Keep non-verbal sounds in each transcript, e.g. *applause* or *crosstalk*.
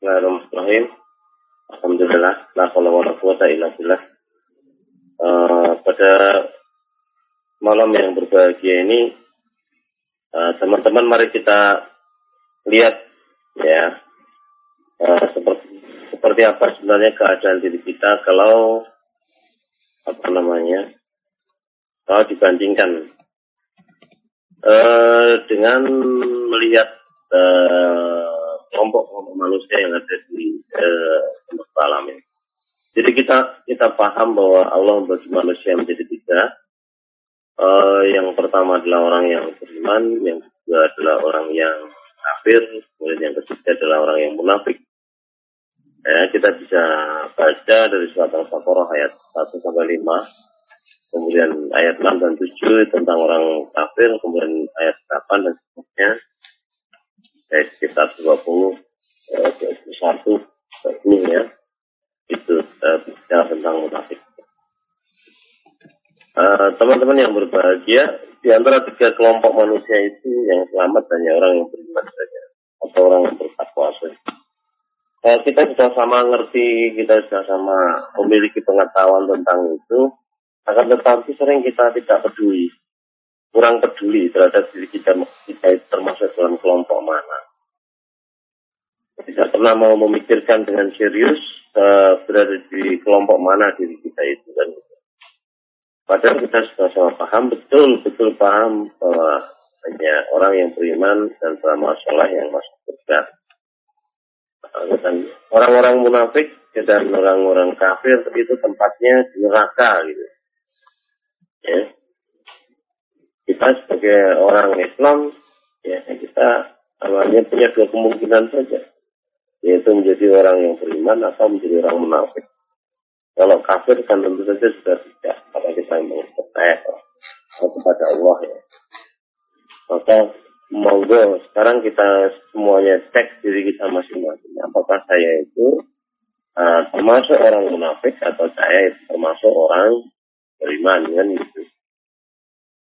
Bismillahirrahmanirrahim. Alhamdulillah, la haula wala quwata illa billah. Uh, pada malam yang berbahagia ini, eh, teman-teman mari kita lihat ya uh, seperti seperti apa sebenarnya keadaan diri kita kalau apa namanya kalau dibandingkan dengan melihat kelompok-kelompok manusia yang ada di uh, alam ini. Jadi kita kita paham bahwa Allah membagi manusia menjadi tiga. Uh, yang pertama adalah orang yang beriman, yang kedua adalah orang yang kafir, kemudian yang ketiga adalah orang yang munafik. Ya, kita bisa baca dari surat Al-Baqarah ayat 1 sampai 5, kemudian ayat 6 dan 7 tentang orang kafir, kemudian ayat 8 dan seterusnya, ayat sekitar 20, eh, 21, 20 ya, itu uh, bicara tentang munafik. Eh, teman-teman uh, yang berbahagia, di antara tiga kelompok manusia itu yang selamat hanya orang yang beriman saja, atau orang yang bertakwa saja. Uh, kita sudah sama ngerti, kita sudah sama memiliki pengetahuan tentang itu, akan tetapi sering kita tidak peduli, kurang peduli terhadap diri kita, kita termasuk dalam kelompok mana. Tidak pernah mau memikirkan dengan serius uh, berada di kelompok mana diri kita itu dan Padahal kita sudah sama paham, betul, betul paham bahwa hanya orang yang beriman dan selama sholat yang masuk surga. Orang-orang munafik dan orang-orang kafir itu tempatnya di neraka gitu. Ya. Sebagai orang Islam, ya kita awalnya punya dua kemungkinan saja. Yaitu menjadi orang yang beriman atau menjadi orang munafik. Kalau kafir kan tentu saja sudah tidak, karena kita memang percaya kepada Allah ya. Maka monggo sekarang kita semuanya cek diri kita masing-masing. Apakah saya itu uh, termasuk orang munafik atau saya itu termasuk orang beriman kan gitu.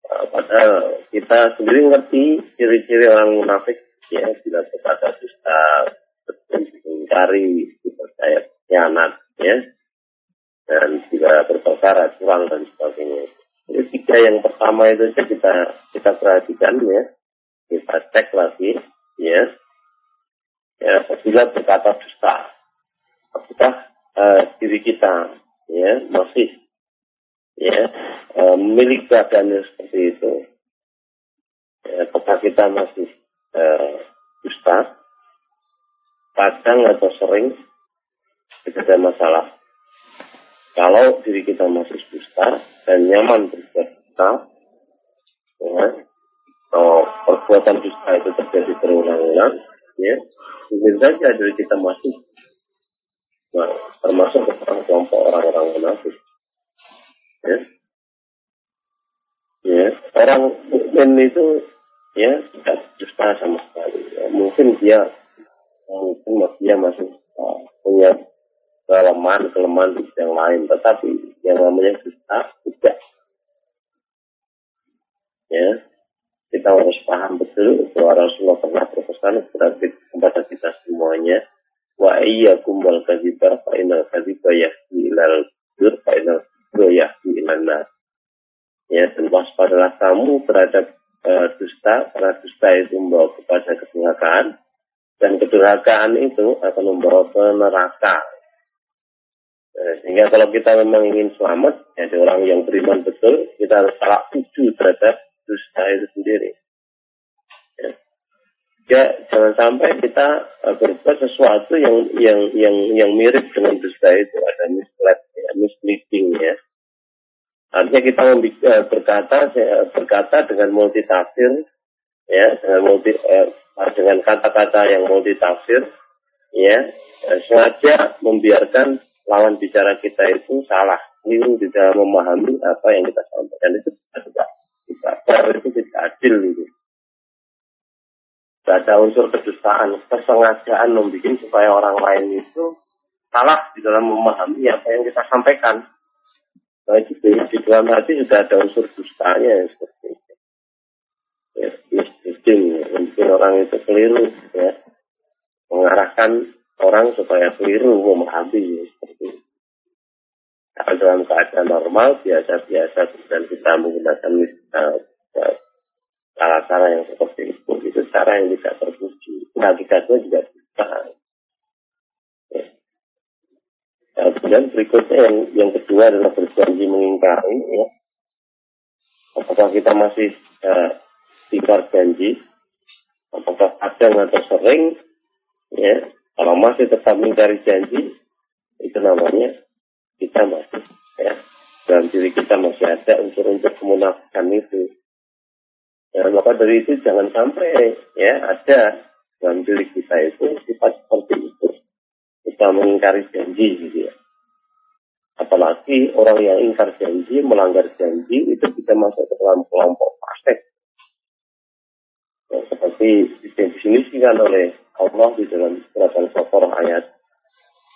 Uh, padahal kita sendiri ngerti ciri-ciri orang munafik ya bila berkata dusta, mencari, dipercaya, kianat ya dan juga berperkara curang dan sebagainya. Jadi tiga yang pertama itu saja kita kita perhatikan ya, kita cek lagi ya. Ya, apabila berkata dusta, apakah uh, diri kita ya masih ya uh, memiliki keadaan seperti itu? Ya, apakah kita masih uh, dusta? Kadang atau sering tidak ada masalah kalau diri kita masih dusta dan nyaman berdusta, ya, kalau perbuatan dusta itu terjadi berulang-ulang, ya, mungkin saja diri kita masih nah, termasuk orang kelompok orang-orang munafik. Ya. Orang mukmin itu ya tidak dusta sama sekali. Ya, mungkin dia mungkin dia masih uh, punya kelemahan-kelemahan yang lain. Tetapi yang namanya dusta tidak. Ya, kita harus paham betul bahwa Rasulullah pernah berpesan kepada kita semuanya. Wa iyyakum wal kadhiba kamu terhadap uh, dusta, karena dusta itu membawa kepada kedurhakaan, dan kedurhakaan itu akan membawa ke neraka. Eh, sehingga kalau kita memang ingin selamat, ya orang yang beriman betul, kita harus salah tuju terhadap dusta itu sendiri. Ya. ya jangan sampai kita uh, berbuat sesuatu yang yang yang yang mirip dengan dusta itu ada mislead, ya, misleading ya. Artinya kita uh, berkata berkata dengan multi tafsir, ya dengan multi uh, dengan kata-kata yang multi tafsir, ya sengaja membiarkan lawan bicara kita itu salah, keliru di dalam memahami apa yang kita sampaikan itu tidak tidak itu tidak adil itu. Tidak ada unsur kedustaan, kesengajaan membuat supaya orang lain itu salah di dalam memahami apa yang kita sampaikan. Nah, itu di, di dalam hati sudah ada unsur dustanya yang seperti itu. Ya, mungkin, mungkin orang itu keliru ya, mengarahkan orang supaya keliru memahami seperti itu. Kalau dalam keadaan normal biasa-biasa dan kita menggunakan uh, cara-cara yang seperti itu itu cara yang tidak terpuji. Hakikatnya juga tidak. Ya. Kemudian berikutnya yang yang kedua adalah berjanji mengingkari ya. Apakah kita masih uh, ingkar janji? Apakah kadang atau sering? Ya, kalau masih tetap mengingkari janji, itu namanya kita masih ya dalam diri kita masih ada unsur-unsur kemunafikan itu. Ya, maka dari itu jangan sampai ya ada dalam diri kita itu sifat seperti itu. Kita mengingkari janji gitu ya. Apalagi orang yang ingkar janji, melanggar janji itu bisa masuk ke dalam kelompok fasik. Ya, seperti didefinisikan oleh Allah di dalam surat Al-Baqarah ayat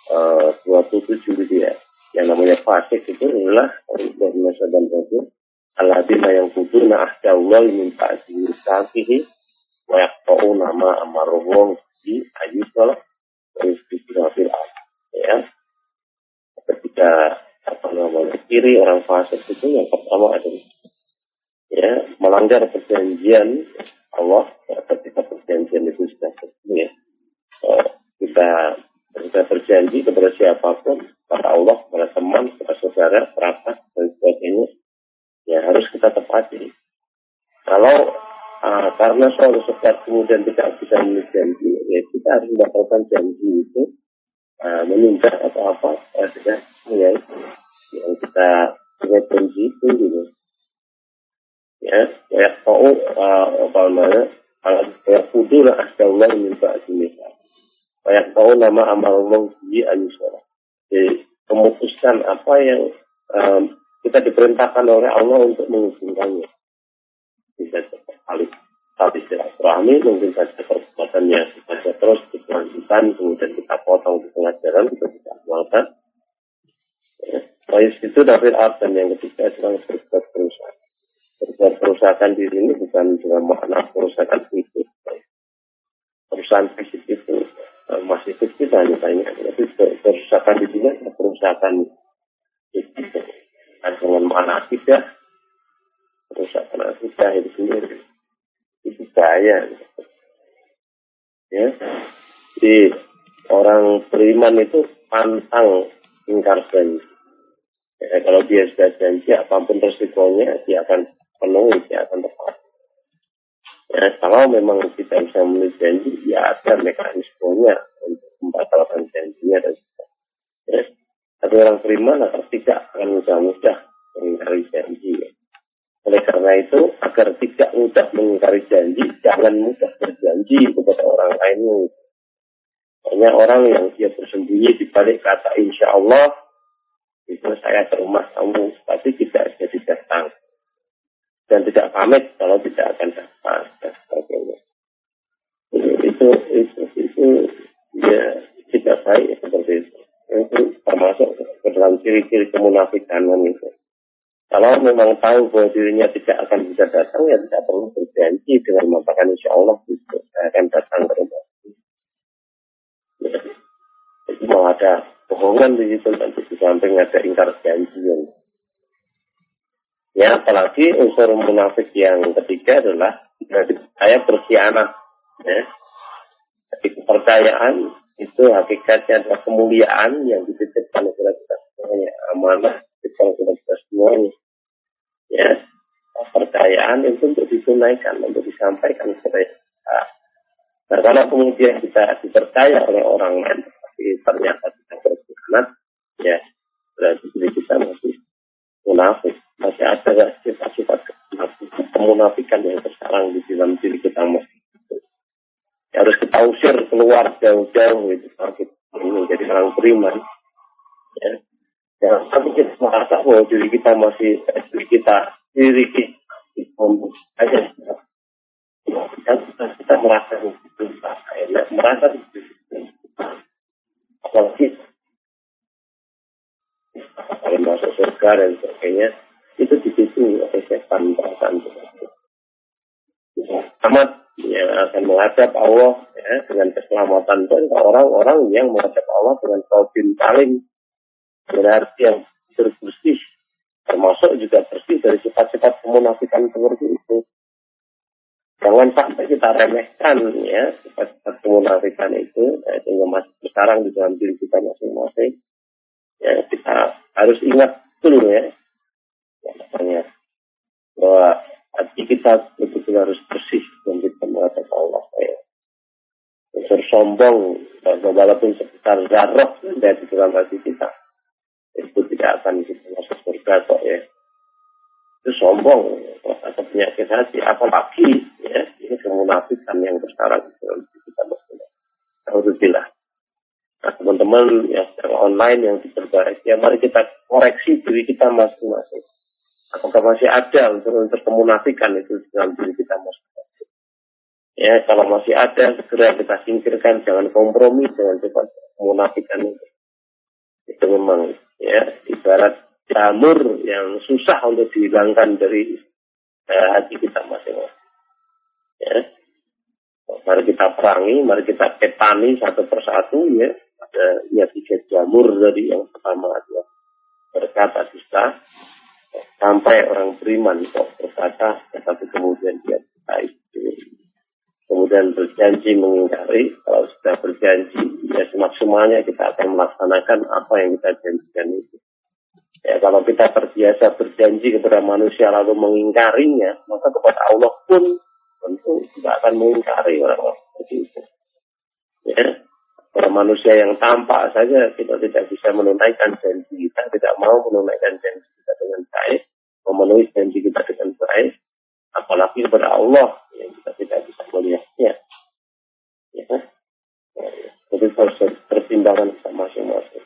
uh, 27 gitu ya. Yang namanya fasik itu adalah dari masa dan Rasul Alladzina yang kuduna ahdawal min ta'zir sakihi wa yaqta'u nama amaruhum di wa fil ya ketika apa namanya kiri orang fasik itu yang pertama adalah ya melanggar perjanjian Allah ya, ketika perjanjian itu sudah selesai ya. Uh, kita kita berjanji kepada siapa pun, kepada Allah, kepada teman, kepada saudara, kerabat, dan sebagainya, ya harus kita tepati. Kalau uh, karena soal sekat kemudian tidak bisa memenuhi janji, ya kita harus mendapatkan janji itu uh, menunda atau apa, uh, ya, ya, yang kita janji itu gitu. Ya ya tahu uh, apa namanya ya kudu lah asdallah minta sini kayak tahu nama amal di anusara jadi memutuskan apa yang um, kita diperintahkan oleh Allah untuk menghubungkannya bisa sekali tapi silaturahmi mungkin saja perbuatannya saja terus berkelanjutan kemudian kita potong di tengah jalan kita tidak amalkan ya. itu dari artan yang ketiga adalah berbuat perusahaan Berbuat kerusakan di sini bukan dengan makna kerusakan fisik. Kerusakan fisik itu eh, masih fisik hanya banyak. Tapi kerusakan di sini adalah kerusakan fisik. Dan dengan makna tidak, kerusakan akidah itu sendiri. Itu bahaya. Ya. Di orang beriman itu pantang ingkar janji. Ya, kalau dia sudah janji, apa pun resikonya, dia akan penuhi ya akan tepat. Ya, kalau memang kita bisa memenuhi janji, ya ada mekanismenya untuk membatalkan janjinya dan ya. Tapi orang beriman tidak akan mudah-mudah mengingkari janji. Ya. Oleh karena itu, agar tidak mudah mengingkari janji, jangan mudah berjanji kepada orang lain. Hanya orang yang dia bersembunyi di balik kata insya Allah, itu saya ke rumah kamu, tapi tidak jadi datang dan tidak pamit kalau tidak akan dapat dan sebagainya. Itu itu itu ya tidak baik seperti itu. Itu termasuk ke dalam ciri-ciri kemunafikan itu. Kalau memang tahu bahwa dirinya tidak akan bisa datang, ya tidak perlu berjanji dengan mengatakan insya Allah itu saya akan datang ke rumah. Itu mau ada bohongan di situ nanti di samping ada ingkar janji yang Ya, apalagi unsur munafik yang ketiga adalah saya berkhianat. Ya. Jadi kepercayaan itu hakikatnya adalah kemuliaan yang dititipkan kepada kita semuanya. Amanah dititipkan kepada kita. Ya, kepercayaan itu untuk ditunaikan, untuk disampaikan kepada kita. Nah, kalau kemudian kita dipercaya oleh orang lain, tapi ternyata kita berkhianat, ya berarti kita masih munafik. Masih ada sifat-sifat kemunafikan yang tersarang di dalam diri kita masih ya, harus kita usir keluar jauh-jauh itu kita ini jadi orang beriman ya tapi kita merasa bahwa diri kita masih diri kita diri kita. Aja. Kita, kita, kita merasa itu enak merasa itu apalagi kalau masuk surga dan sebagainya. Itu di situ oleh setan perasaan seperti Amat yang akan menghadap Allah ya, dengan keselamatan itu orang-orang yang menghadap Allah dengan tauhid paling berarti yang bersih termasuk juga bersih dari sifat-sifat kemunafikan seperti itu. Jangan sampai kita remehkan ya sifat-sifat kemunafikan itu ya, sehingga masih sekarang di dalam diri kita masing-masing. Ya, kita harus ingat dulu ya, ya namanya bahwa hati kita betul-betul harus bersih dan kita menghadap Allah. Ya. Unsur sombong, walaupun sekitar zarah dari dalam hati kita, itu tidak akan kita masuk surga kok ya. Itu sombong, atau penyakit hati, apalagi ya ini kemunafikan yang bersarat di kita masing Alhamdulillah. Nah, teman-teman ya secara online yang diperbaiki, ya mari kita koreksi diri kita masing-masing. Apakah masih ada unsur-unsur kemunafikan itu dalam diri kita masing-masing? Ya, kalau masih ada, segera kita singkirkan, jangan kompromi dengan sifat kemunafikan itu. Itu memang ya ibarat jamur yang susah untuk dihilangkan dari eh, hati kita masing-masing. Ya. Mari kita perangi, mari kita petani satu persatu ya. Ada ya tiga jamur dari yang pertama adalah berkata dusta sampai orang beriman kok berkata tetapi kemudian dia itu kemudian berjanji mengingkari kalau sudah berjanji ya semaksimalnya kita akan melaksanakan apa yang kita janjikan itu ya kalau kita terbiasa berjanji kepada manusia lalu mengingkarinya maka kepada Allah pun tentu tidak akan mengingkari orang-orang seperti itu. Ya, para manusia yang tampak saja kita tidak bisa menunaikan janji kita, tidak mau menunaikan janji kita dengan baik, memenuhi janji kita dengan baik, apalagi kepada Allah yang kita tidak bisa melihatnya. Ya, jadi harus pertimbangan kita masing-masing.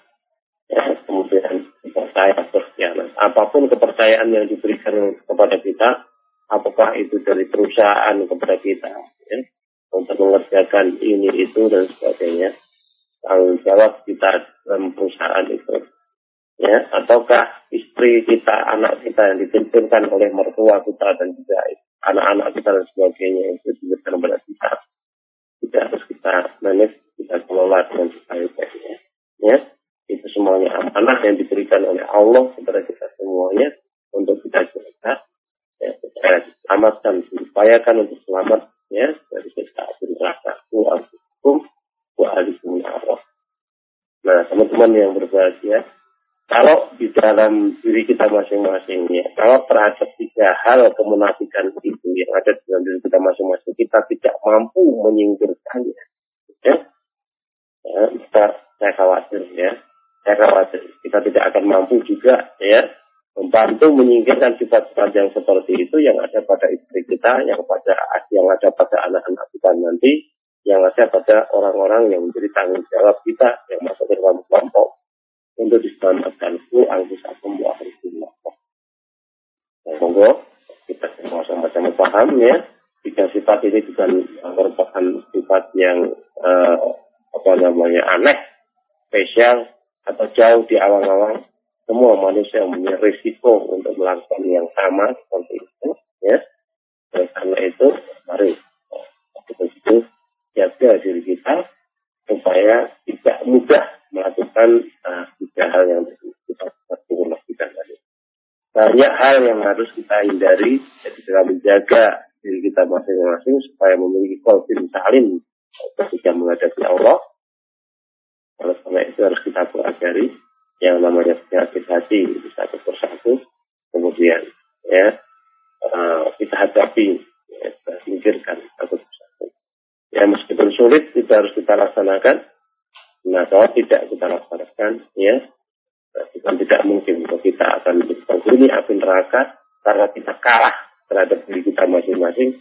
Ya, kemudian percaya berkhianat. Apa pun kepercayaan yang diberikan kepada kita, apakah itu dari perusahaan kepada kita ya, untuk mengerjakan ini itu dan sebagainya tanggung jawab kita dalam perusahaan itu ya ataukah istri kita anak kita yang ditentukan oleh mertua kita dan juga anak-anak kita dan sebagainya itu diberikan kepada kita tidak harus kita manage kita kelola dengan sebaik-baiknya ya itu semuanya amanah yang diberikan oleh Allah kepada kita semuanya untuk kita jaga. Ya, supaya diselamatkan, diupayakan untuk selamat ya dari api neraka. Hukum wa alikum Nah, teman-teman yang berbahagia, kalau di dalam diri kita masing-masing ya, kalau terhadap tiga hal kemunafikan itu yang ada di dalam diri kita masing-masing, kita tidak mampu menyingkirkannya, ya, ya. Kita saya khawatir ya, saya khawatir kita tidak akan mampu juga ya membantu menyingkirkan sifat-sifat yang seperti itu yang ada pada istri kita, yang pada yang ada pada anak-anak kita nanti, yang ada pada orang-orang yang menjadi tanggung jawab kita yang masuk ke dalam kelompok untuk diselamatkan ku angkusakum wa harifullah. Nah, monggo kita semua sama-sama paham ya, jika sifat ini bukan merupakan sifat yang uh, apa namanya aneh, spesial atau jauh di awal-awal semua manusia punya risiko untuk melakukan yang sama seperti itu ya karena itu mari kita itu jaga diri kita supaya tidak mudah melakukan uh, hal yang kita lakukan tadi. Banyak hal yang harus kita hindari ketika menjaga diri kita masing-masing supaya memiliki kolbin salim ketika menghadapi Allah. Oleh karena itu harus kita pelajari yang namanya penyakit hati satu persatu. Kemudian ya uh, kita hadapi ya, kita singkirkan persatu ya meskipun sulit kita harus kita laksanakan nah kalau tidak kita laksanakan ya bukan tidak mungkin bahwa kita akan berpenghuni api neraka karena kita kalah terhadap diri kita masing-masing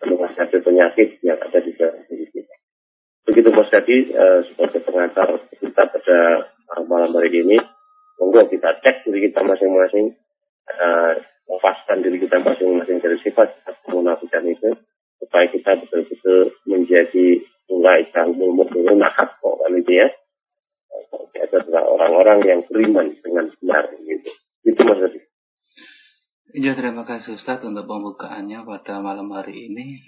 menghadapi penyakit yang ada di dalam diri kita. Begitu Mas Gadi, uh, sebagai pengantar kita pada malam hari ini. Monggo kita cek diri kita masing-masing, lepaskan diri kita masing-masing dari sifat kemunafikan itu, supaya kita betul-betul menjadi mulai mukmin nakat kok kan itu ya. Kita adalah orang-orang yang beriman dengan benar gitu. Itu maksudnya. Ya, terima kasih Ustaz untuk pembukaannya pada malam hari ini.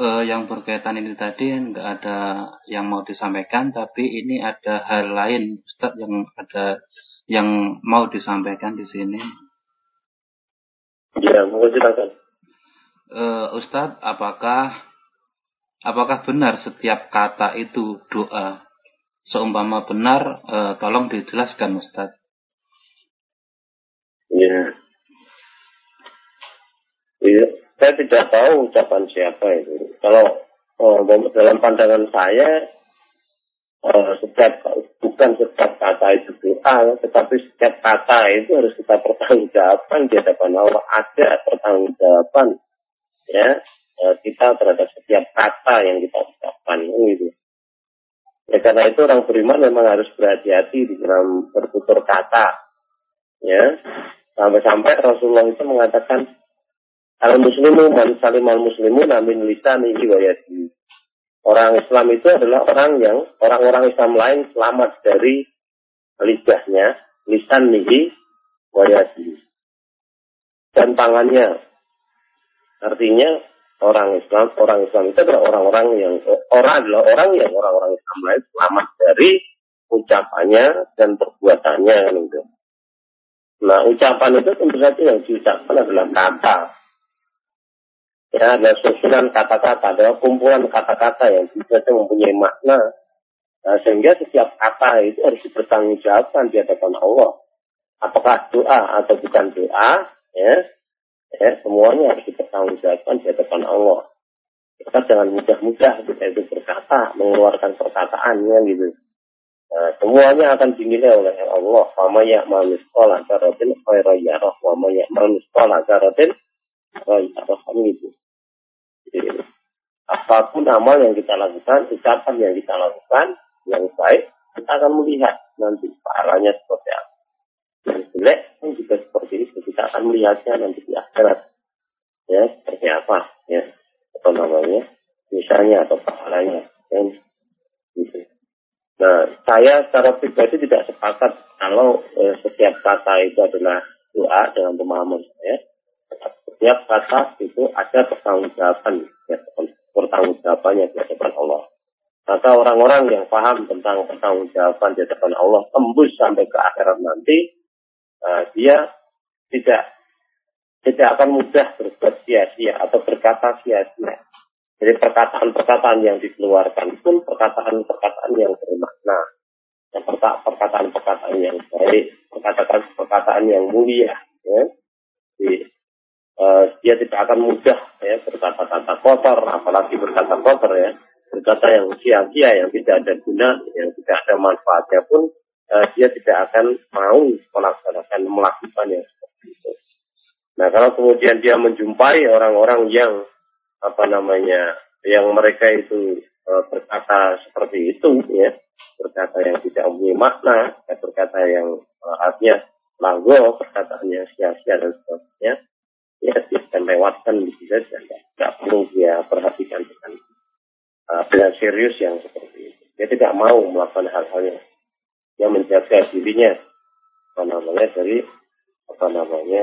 uh, *clears throat* yang berkaitan ini tadi nggak ada yang mau disampaikan, tapi ini ada hal lain, Ustaz yang ada yang mau disampaikan di sini. Ya, monggo silakan. Uh, Ustadz, apakah apakah benar setiap kata itu doa? Seumpama benar, uh, tolong dijelaskan Ustadz. Iya. Iya, saya tidak tahu ucapan siapa itu. Kalau oh, dalam pandangan saya, uh, setiap bukan setiap kata itu doa, tetapi setiap kata itu harus kita pertanggungjawabkan di hadapan Allah. Ada pertanggungjawaban ya uh, kita terhadap setiap kata yang kita ucapkan itu. Ya karena itu orang beriman memang harus berhati-hati di dalam bertutur kata. Ya, sampai-sampai Rasulullah itu mengatakan al muslimu man salimal muslimu namin lisanihi wa yadihi. Orang Islam itu adalah orang yang orang-orang Islam lain selamat dari lidahnya, lisan nihi, wayasi. Dan tangannya. Artinya orang Islam, orang Islam itu adalah orang-orang yang orang adalah orang yang orang-orang Islam lain selamat dari ucapannya dan perbuatannya gitu. Nah, ucapan itu tentu saja yang diucapkan adalah kata ya ada susunan kata-kata, ada kumpulan kata-kata yang juga mempunyai makna. Nah, sehingga setiap kata itu harus dipertanggungjawabkan di hadapan Allah. Apakah doa atau bukan doa, ya, ya semuanya harus dipertanggungjawabkan di hadapan Allah. Kita jangan mudah-mudah kita itu berkata, mengeluarkan perkataannya gitu. Nah, semuanya akan dinilai oleh Allah. Wama ya'mal misqala dzarratin khairan yarah wa may ya'mal misqala dzarratin khairan gitu. Jadi, apa pun amal yang kita lakukan, ucapan yang kita lakukan, yang baik, kita akan melihat nanti pahalanya seperti apa. Jelek pun juga seperti itu, kita akan melihatnya nanti di akhirat. Ya, seperti apa, ya, apa namanya, misalnya atau pahalanya. Ya, gitu. Nah, saya secara pribadi tidak sepakat kalau eh, setiap kata itu adalah doa dengan pemahaman saya setiap kata itu ada pertanggungjawaban, ya, pertanggungjawabannya di hadapan Allah. Maka orang-orang yang paham tentang pertanggungjawaban di hadapan Allah tembus sampai ke akhirat nanti, uh, dia tidak tidak akan mudah berbuat sia-sia atau berkata sia-sia. Jadi perkataan-perkataan yang dikeluarkan pun perkataan-perkataan yang bermakna. Perkataan-perkataan yang baik, perkataan-perkataan yang mulia. Ya. Di, uh, dia tidak akan mudah ya berkata-kata kotor, apalagi berkata kotor ya, berkata yang sia-sia, yang tidak ada guna, yang tidak ada manfaatnya pun uh, dia tidak akan mau melaksanakan melakukan yang seperti itu. Nah kalau kemudian dia menjumpai orang-orang yang apa namanya, yang mereka itu uh, berkata seperti itu ya, berkata yang tidak mempunyai makna, ya, berkata yang uh, artinya lagu, perkataannya sia-sia dan sebagainya, ya dia akan lewatkan begitu saja tidak perlu dia perhatikan dengan uh, serius yang seperti itu dia tidak mau melakukan hal-hal yang yang menjaga dirinya. Apa namanya? Dari apa namanya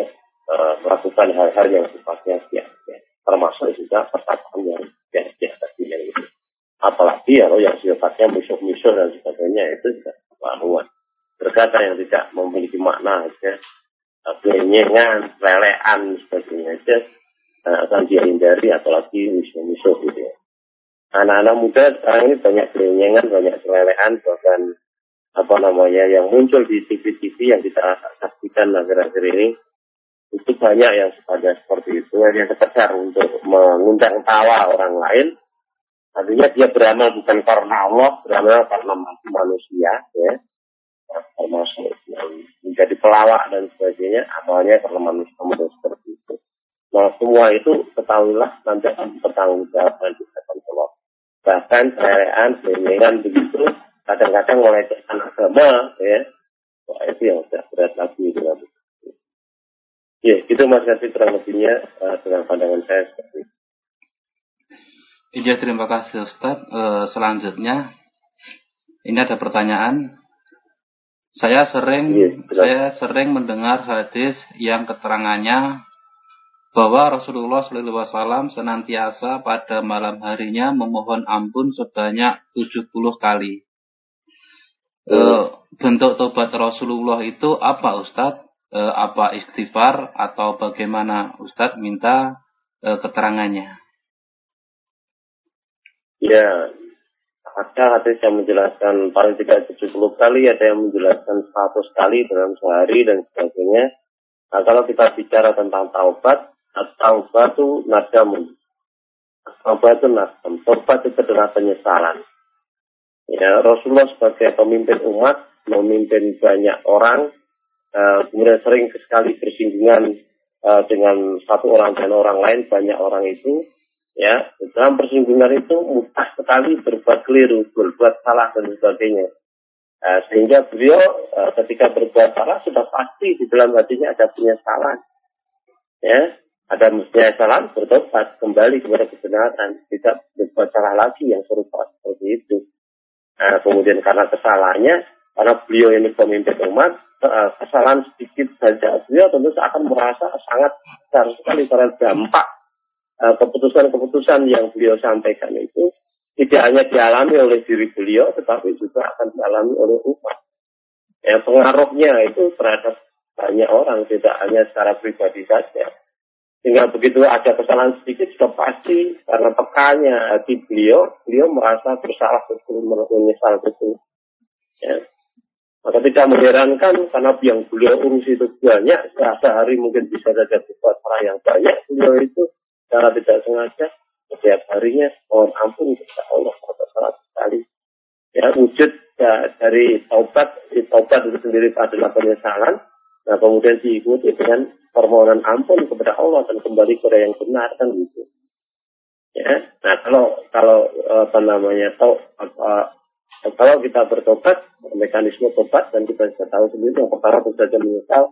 uh, melakukan hal-hal yang sifatnya sia-sia termasuk juga perkataan yang sia-sia tadi yang apalagi kalau yang sifatnya musuh-musuh dan sebagainya itu juga keterlaluan berkata yang tidak memiliki makna ya kelinyengan, lelean, sebagainya aja uh, akan dihindari apalagi musuh-musuh gitu ya. Anak-anak muda sekarang ini banyak kelinyengan, banyak kelelean, bahkan apa namanya yang muncul di TV-TV yang kita saksikan akhir-akhir ini itu banyak yang pada seperti itu yang sekedar untuk mengundang tawa orang lain artinya dia beramal bukan karena Allah beramal karena manusia ya termasuk menjadi pelawak dan sebagainya awalnya karena manusia seperti itu. Nah semua itu ketahuilah nanti akan bertanggung jawab dan hadapan Allah. Bahkan perayaan, dengan begitu kadang-kadang melecehkan agama ya. Wah, itu yang sudah berat lagi dengan Ya, itu Mas Kasih kurang lebihnya uh, dengan pandangan saya seperti itu. Iya, terima kasih Ustaz. Uh, selanjutnya, ini ada pertanyaan saya sering ya, saya sering mendengar hadis yang keterangannya bahwa Rasulullah SAW senantiasa pada malam harinya memohon ampun sebanyak 70 kali. E, bentuk tobat Rasulullah itu apa Ustadz? E, apa istighfar atau bagaimana Ustadz minta e, keterangannya? Ya, ada hadis yang menjelaskan paling tidak 70 kali, ada yang menjelaskan 100 kali dalam sehari dan sebagainya. Nah, kalau kita bicara tentang taubat, At-taubatu nadamun. Taubatu nadam. Taubat itu adalah penyesalan. Ya, Rasulullah sebagai pemimpin umat, memimpin banyak orang, uh, kemudian sering sekali bersinggungan uh, dengan satu orang dan orang lain, banyak orang itu, ya, dalam persinggungan itu mudah sekali berbuat keliru, berbuat salah dan sebagainya. Uh, sehingga beliau uh, ketika berbuat salah sudah pasti di dalam hatinya ada penyesalan. Ya, ada mestinya salam bertobat kembali kepada kebenaran tidak berbuat salah lagi yang serupa seperti itu nah, kemudian karena kesalahannya karena beliau ini pemimpin umat eh, kesalahan sedikit saja. Beliau tentu akan merasa sangat besar sekali karena dampak eh, keputusan-keputusan yang beliau sampaikan itu tidak hanya dialami oleh diri beliau tetapi juga akan dialami oleh umat. Ya pengaruhnya itu terhadap banyak orang tidak hanya secara pribadi saja sehingga begitu ada kesalahan sedikit sudah pasti karena tekannya hati beliau, beliau merasa bersalah betul, menyesal betul. Ya. Maka tidak mengherankan karena yang beliau urus itu banyak, sehari mungkin bisa saja berbuat salah yang banyak. Beliau itu secara tidak sengaja setiap harinya mohon ampun kepada Allah salah sekali. Ya wujud ya, dari taubat, taubat itu sendiri adalah penyesalan. Nah kemudian diikuti dengan permohonan ampun kepada Allah dan kembali kepada yang benar kan gitu. Ya, nah kalau kalau apa namanya tahu apa kalau kita bertobat mekanisme tobat dan kita bisa tahu sendiri yang pertama tentu saja menyesal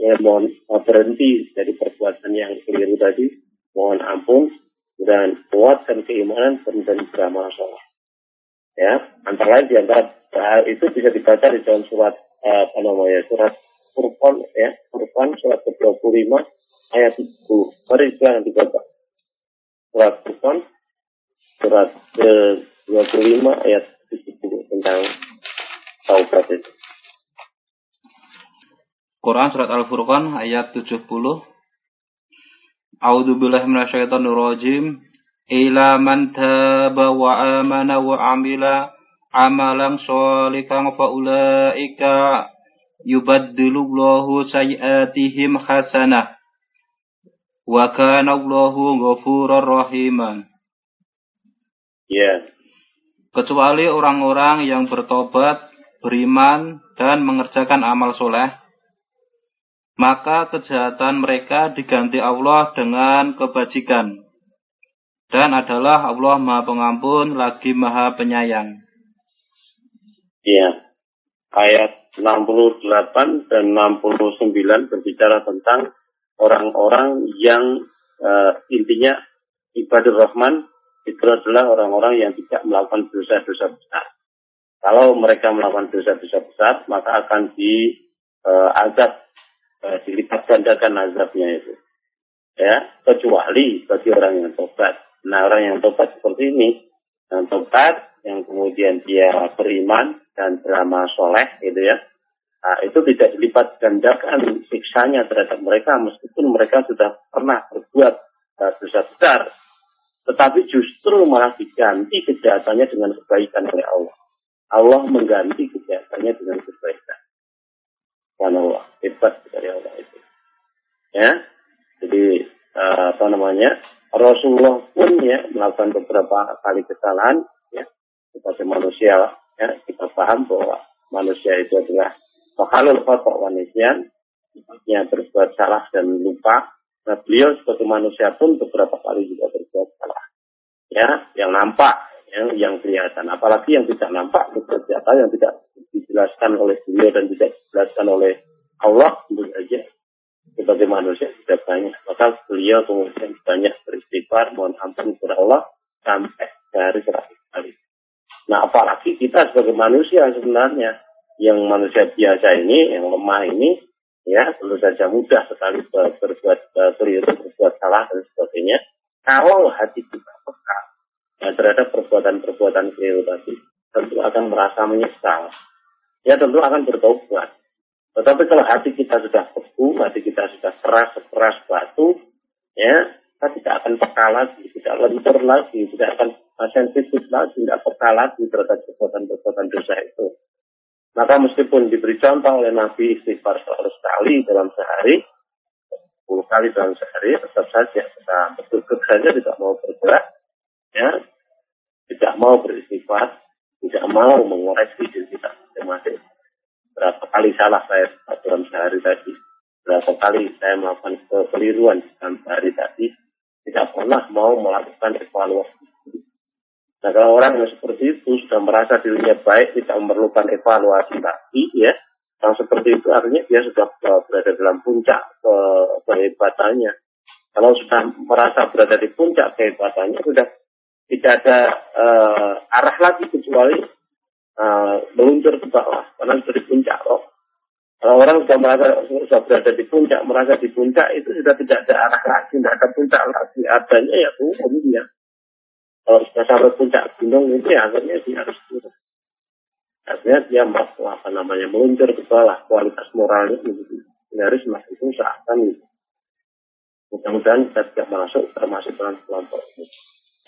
ya mohon berhenti dari perbuatan yang keliru tadi mohon ampun dan kuatkan keimanan dan beramal soleh ya antara lain di antara itu bisa dibaca di dalam surat apa namanya surat Furqan ya, Furqan surat ke-25 ayat 10. Mari yang dibaca. Surat Furqan surat ke-25 ayat 10 tentang taubat itu. Quran surat Al-Furqan ayat 70. A'udzu billahi minasyaitonir rajim. Ila man taba wa amana wa amila amalan sholihan fa ulaika yubaddilullahu sayiatihim hasanah wa kana Allahu ghafurur rahiman. Ya. Yeah. Kecuali orang-orang yang bertobat, beriman dan mengerjakan amal soleh, maka kejahatan mereka diganti Allah dengan kebajikan. Dan adalah Allah Maha Pengampun lagi Maha Penyayang. Iya. Ayat 68 dan 69 berbicara tentang orang-orang yang uh, intinya ibadah rahman itu adalah orang-orang yang tidak melakukan dosa-dosa besar. Kalau mereka melakukan dosa-dosa besar, maka akan diazab, uh, uh, dilipat gandakan azabnya itu. Ya, kecuali bagi orang yang tobat. Nah, orang yang tobat seperti ini, yang tobat, yang kemudian dia beriman dan beramal soleh, gitu ya, Nah, itu tidak dilipat gandakan siksanya terhadap mereka meskipun mereka sudah pernah berbuat dosa besar. Tetapi justru malah diganti kejahatannya dengan kebaikan oleh Allah. Allah mengganti kejahatannya dengan kebaikan. Allah hebat dari Allah itu. Ya, jadi uh, apa namanya Rasulullah pun ya melakukan beberapa kali kesalahan ya sebagai manusia ya kita paham bahwa manusia itu adalah Wakalul khotok wanisian, yang berbuat salah dan lupa. Nah, beliau sebagai manusia pun beberapa kali juga berbuat salah. Ya, yang nampak, yang, yang kelihatan. Apalagi yang tidak nampak, apa yang tidak dijelaskan oleh beliau dan tidak dijelaskan oleh Allah, tentu saja sebagai manusia tidak banyak. Maka beliau kemudian banyak beristighfar, mohon ampun kepada Allah sampai dari seratus kali. Nah, apalagi kita sebagai manusia sebenarnya yang manusia biasa ini, yang lemah ini, ya tentu saja mudah sekali berbuat keliru, berbuat salah dan sebagainya. Kalau hati kita peka ya, terhadap perbuatan-perbuatan keliru tadi, tentu akan merasa menyesal. Ya tentu akan bertobat. Tetapi kalau hati kita sudah beku, hati kita sudah keras, keras batu, ya kita tidak akan peka lagi, tidak lentur lagi, tidak akan sensitif lagi, tidak peka lagi terhadap perbuatan-perbuatan dosa itu. Maka meskipun diberi contoh oleh Nabi istighfar seratus kali dalam sehari, 10 kali dalam sehari, tetap saja kita betul-betul saja tidak mau bergerak, ya, tidak mau beristighfar, tidak mau mengoreksi diri kita masing-masing. Berapa kali salah saya dalam sehari tadi, berapa kali saya melakukan kekeliruan dalam sehari tadi, tidak pernah mau melakukan evaluasi Nah kalau orang yang seperti itu sudah merasa dirinya baik, tidak memerlukan evaluasi lagi, ya, yang seperti itu artinya dia sudah berada dalam puncak ke, kehebatannya. Kalau sudah merasa berada di puncak kehebatannya, sudah tidak ada uh, arah lagi kecuali uh, meluncur ke bawah, karena sudah di puncak loh. Kalau orang sudah merasa sudah berada di puncak, merasa di puncak itu sudah tidak ada arah lagi, tidak ada puncak lagi. Adanya ya dia kalau sudah sampai puncak gunung itu ya akhirnya dia harus turun. Artinya dia mampu apa namanya meluncur ke bawah kualitas moralnya itu nyaris masih itu seakan itu. Mudah-mudahan kita tidak masuk termasuk dalam kelompok ini.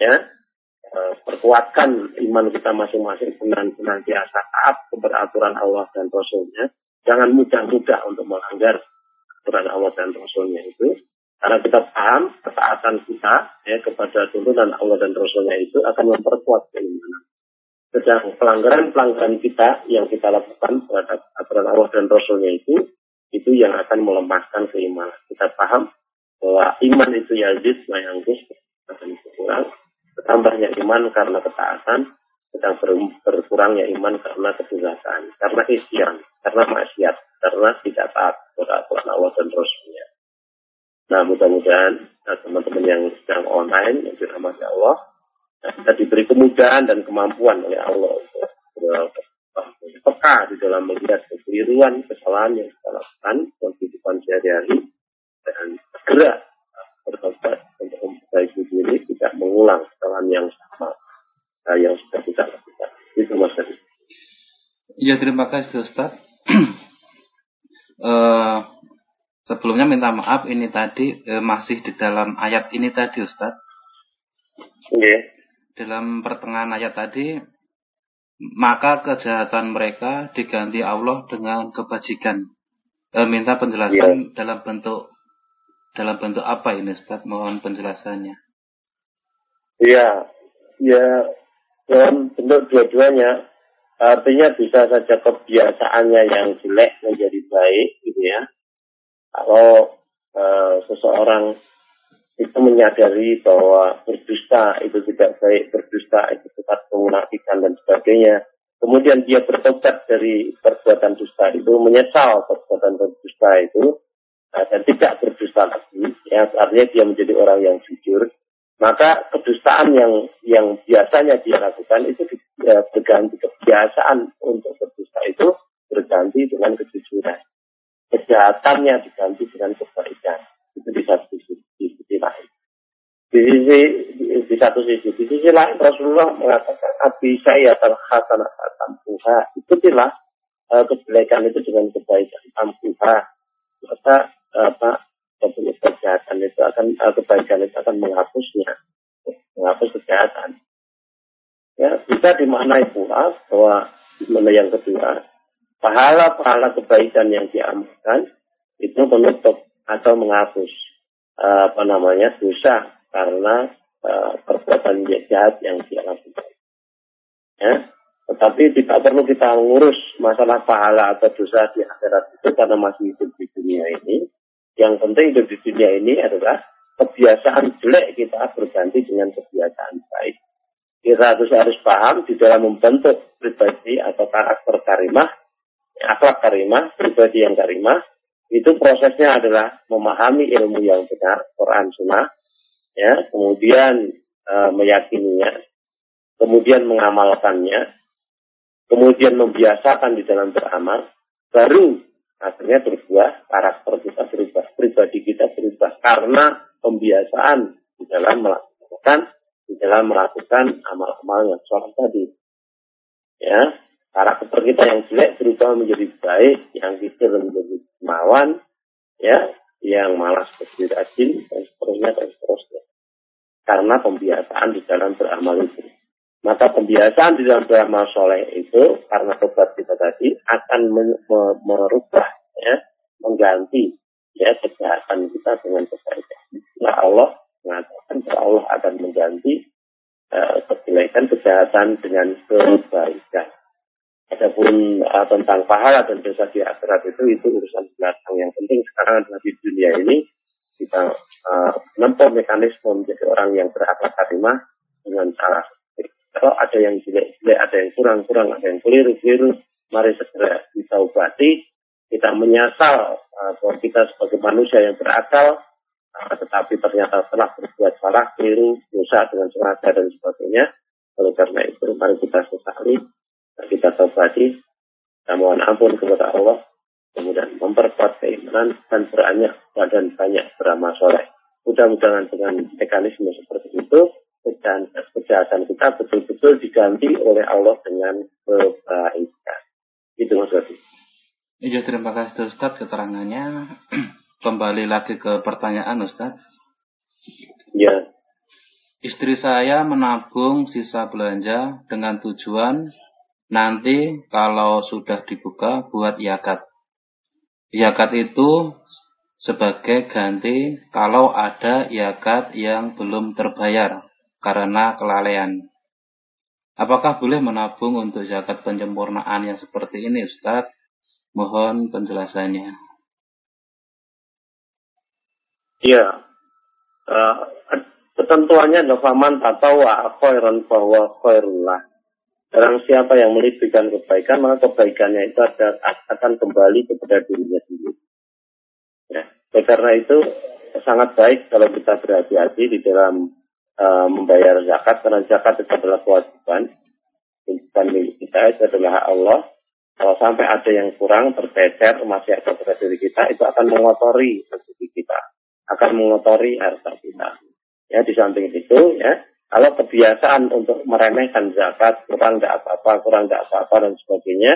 Ya, e, perkuatkan iman kita masing-masing dengan senantiasa taat kepada aturan Allah dan Rasulnya. Jangan mudah-mudah untuk melanggar aturan Allah dan Rasulnya itu. Karena kita paham ketaatan kita ya, kepada tuntunan Allah dan Rasulnya itu akan memperkuat keimanan. Sedang pelanggaran-pelanggaran kita yang kita lakukan terhadap aturan Allah dan Rasulnya itu, itu yang akan melemahkan keimanan. Kita paham bahwa iman itu yazid, mayangkus, akan berkurang. Bertambahnya iman karena ketaatan, sedang berkurangnya iman karena kedurhakaan, karena isyan, karena maksiat, karena tidak taat kepada aturan Allah dan Rasulnya. Nah, mudah-mudahan nah, teman-teman yang sedang online, yang dirahmati Allah, nah, kita diberi kemudahan dan kemampuan oleh Allah untuk peka di dalam melihat kekeliruan, kesalahan yang kita lakukan dalam kehidupan sehari-hari dan segera bertobat untuk memperbaiki diri, tidak mengulang kesalahan yang sama yang sudah kita lakukan. Itu Mas. Ya, terima kasih Ustaz. uh, *clears throat* Sebelumnya minta maaf ini tadi e, masih di dalam ayat ini tadi Ustaz. Yeah. Dalam pertengahan ayat tadi maka kejahatan mereka diganti Allah dengan kebajikan. E, minta penjelasan yeah. dalam bentuk dalam bentuk apa ini Ustaz? Mohon penjelasannya. Iya, ya dalam bentuk dua-duanya artinya bisa saja kebiasaannya yang jelek menjadi baik gitu ya kalau uh, seseorang itu menyadari bahwa berdusta itu tidak baik, berdusta itu sifat kemunafikan dan sebagainya. Kemudian dia bertobat dari perbuatan dusta itu, menyesal perbuatan berdusta itu, uh, dan tidak berdusta lagi. Ya, artinya dia menjadi orang yang jujur. Maka kedustaan yang yang biasanya dia lakukan itu ya, berganti kebiasaan untuk berdusta itu berganti dengan kejujuran kejahatannya diganti dengan kebaikan. Itu di satu sisi, di sisi lain. Di sisi di, satu sisi, di sisi lain Rasulullah mengatakan Abi saya terhasanah tampuha. Ikutilah uh, kejelekan itu dengan kebaikan tampuha. Maka apa kejahatan itu akan uh, kebaikan itu akan menghapusnya, menghapus kejahatan. Ya, bisa dimaknai pula bahwa mana yang kedua pahala-pahala kebaikan yang diamalkan itu menutup atau menghapus uh, apa namanya dosa karena uh, perbuatan jahat yang dia lakukan. Ya, tetapi tidak perlu kita mengurus masalah pahala atau dosa di akhirat itu karena masih hidup di dunia ini. Yang penting hidup di dunia ini adalah kebiasaan jelek kita berganti dengan kebiasaan baik. Kita harus harus paham di dalam membentuk pribadi atau karakter karimah akhlak karimah, pribadi yang karimah, itu prosesnya adalah memahami ilmu yang benar, Quran Sunnah, ya, kemudian e, meyakininya, kemudian mengamalkannya, kemudian membiasakan di dalam beramal, baru akhirnya berubah, karakter kita berubah, pribadi kita berubah karena pembiasaan di dalam melakukan di dalam melakukan amal-amal yang sholat tadi. Ya, karakter kita yang jelek berubah menjadi baik, yang kecil menjadi kemauan, ya, yang malas menjadi rajin, dan seterusnya, dan seterusnya. Karena pembiasaan di dalam beramal itu. Maka pembiasaan di dalam beramal soleh itu, karena tobat kita tadi, akan merubah, ya, mengganti ya kejahatan kita dengan kebaikan. Nah Allah mengatakan bahwa Allah akan mengganti uh, kejelekan kejahatan dengan kebaikan. Adapun uh, tentang pahala dan dosa di akhirat itu itu urusan belakang. Yang penting sekarang adalah di dunia ini kita uh, menempuh mekanisme menjadi orang yang berakhlak karimah dengan cara kalau ada yang jelek-jelek, ada yang kurang-kurang, ada yang keliru-keliru, mari segera ditaubati, kita menyasal uh, bahwa kita sebagai manusia yang berakal, uh, tetapi ternyata telah berbuat salah, keliru, dosa dengan sengaja dan sebagainya. Oleh karena itu, mari kita sesali, kita taubati, kita mohon ampun kepada Allah, kemudian memperkuat keimanan dan beranyak dan banyak beramal soleh. Mudah-mudahan dengan mekanisme seperti itu, kejahatan, kejahatan kita betul-betul diganti oleh Allah dengan kebaikan. Itu Mas Wadi. Iya, terima kasih Ustaz keterangannya. *clears throat* Kembali lagi ke pertanyaan Ustaz. Ya. Istri saya menabung sisa belanja dengan tujuan nanti kalau sudah dibuka buat yakat. Yakat itu sebagai ganti kalau ada yakat yang belum terbayar karena kelalaian. Apakah boleh menabung untuk zakat penyempurnaan yang seperti ini, Ustadz? Mohon penjelasannya. Iya. Uh, ketentuannya adalah faman atau khairan bahwa khairullah. Barang siapa yang melebihkan kebaikan, maka kebaikannya itu ada, akan kembali kepada dirinya sendiri. Ya. Karena itu sangat baik kalau kita berhati-hati di dalam uh, membayar zakat karena zakat itu adalah kewajiban bukan milik kita itu adalah hak Allah kalau sampai ada yang kurang tercecer masih ada pada diri kita itu akan mengotori rezeki kita akan mengotori harta kita ya di samping itu ya kalau kebiasaan untuk meremehkan zakat kurang tidak apa-apa kurang tidak apa-apa dan sebagainya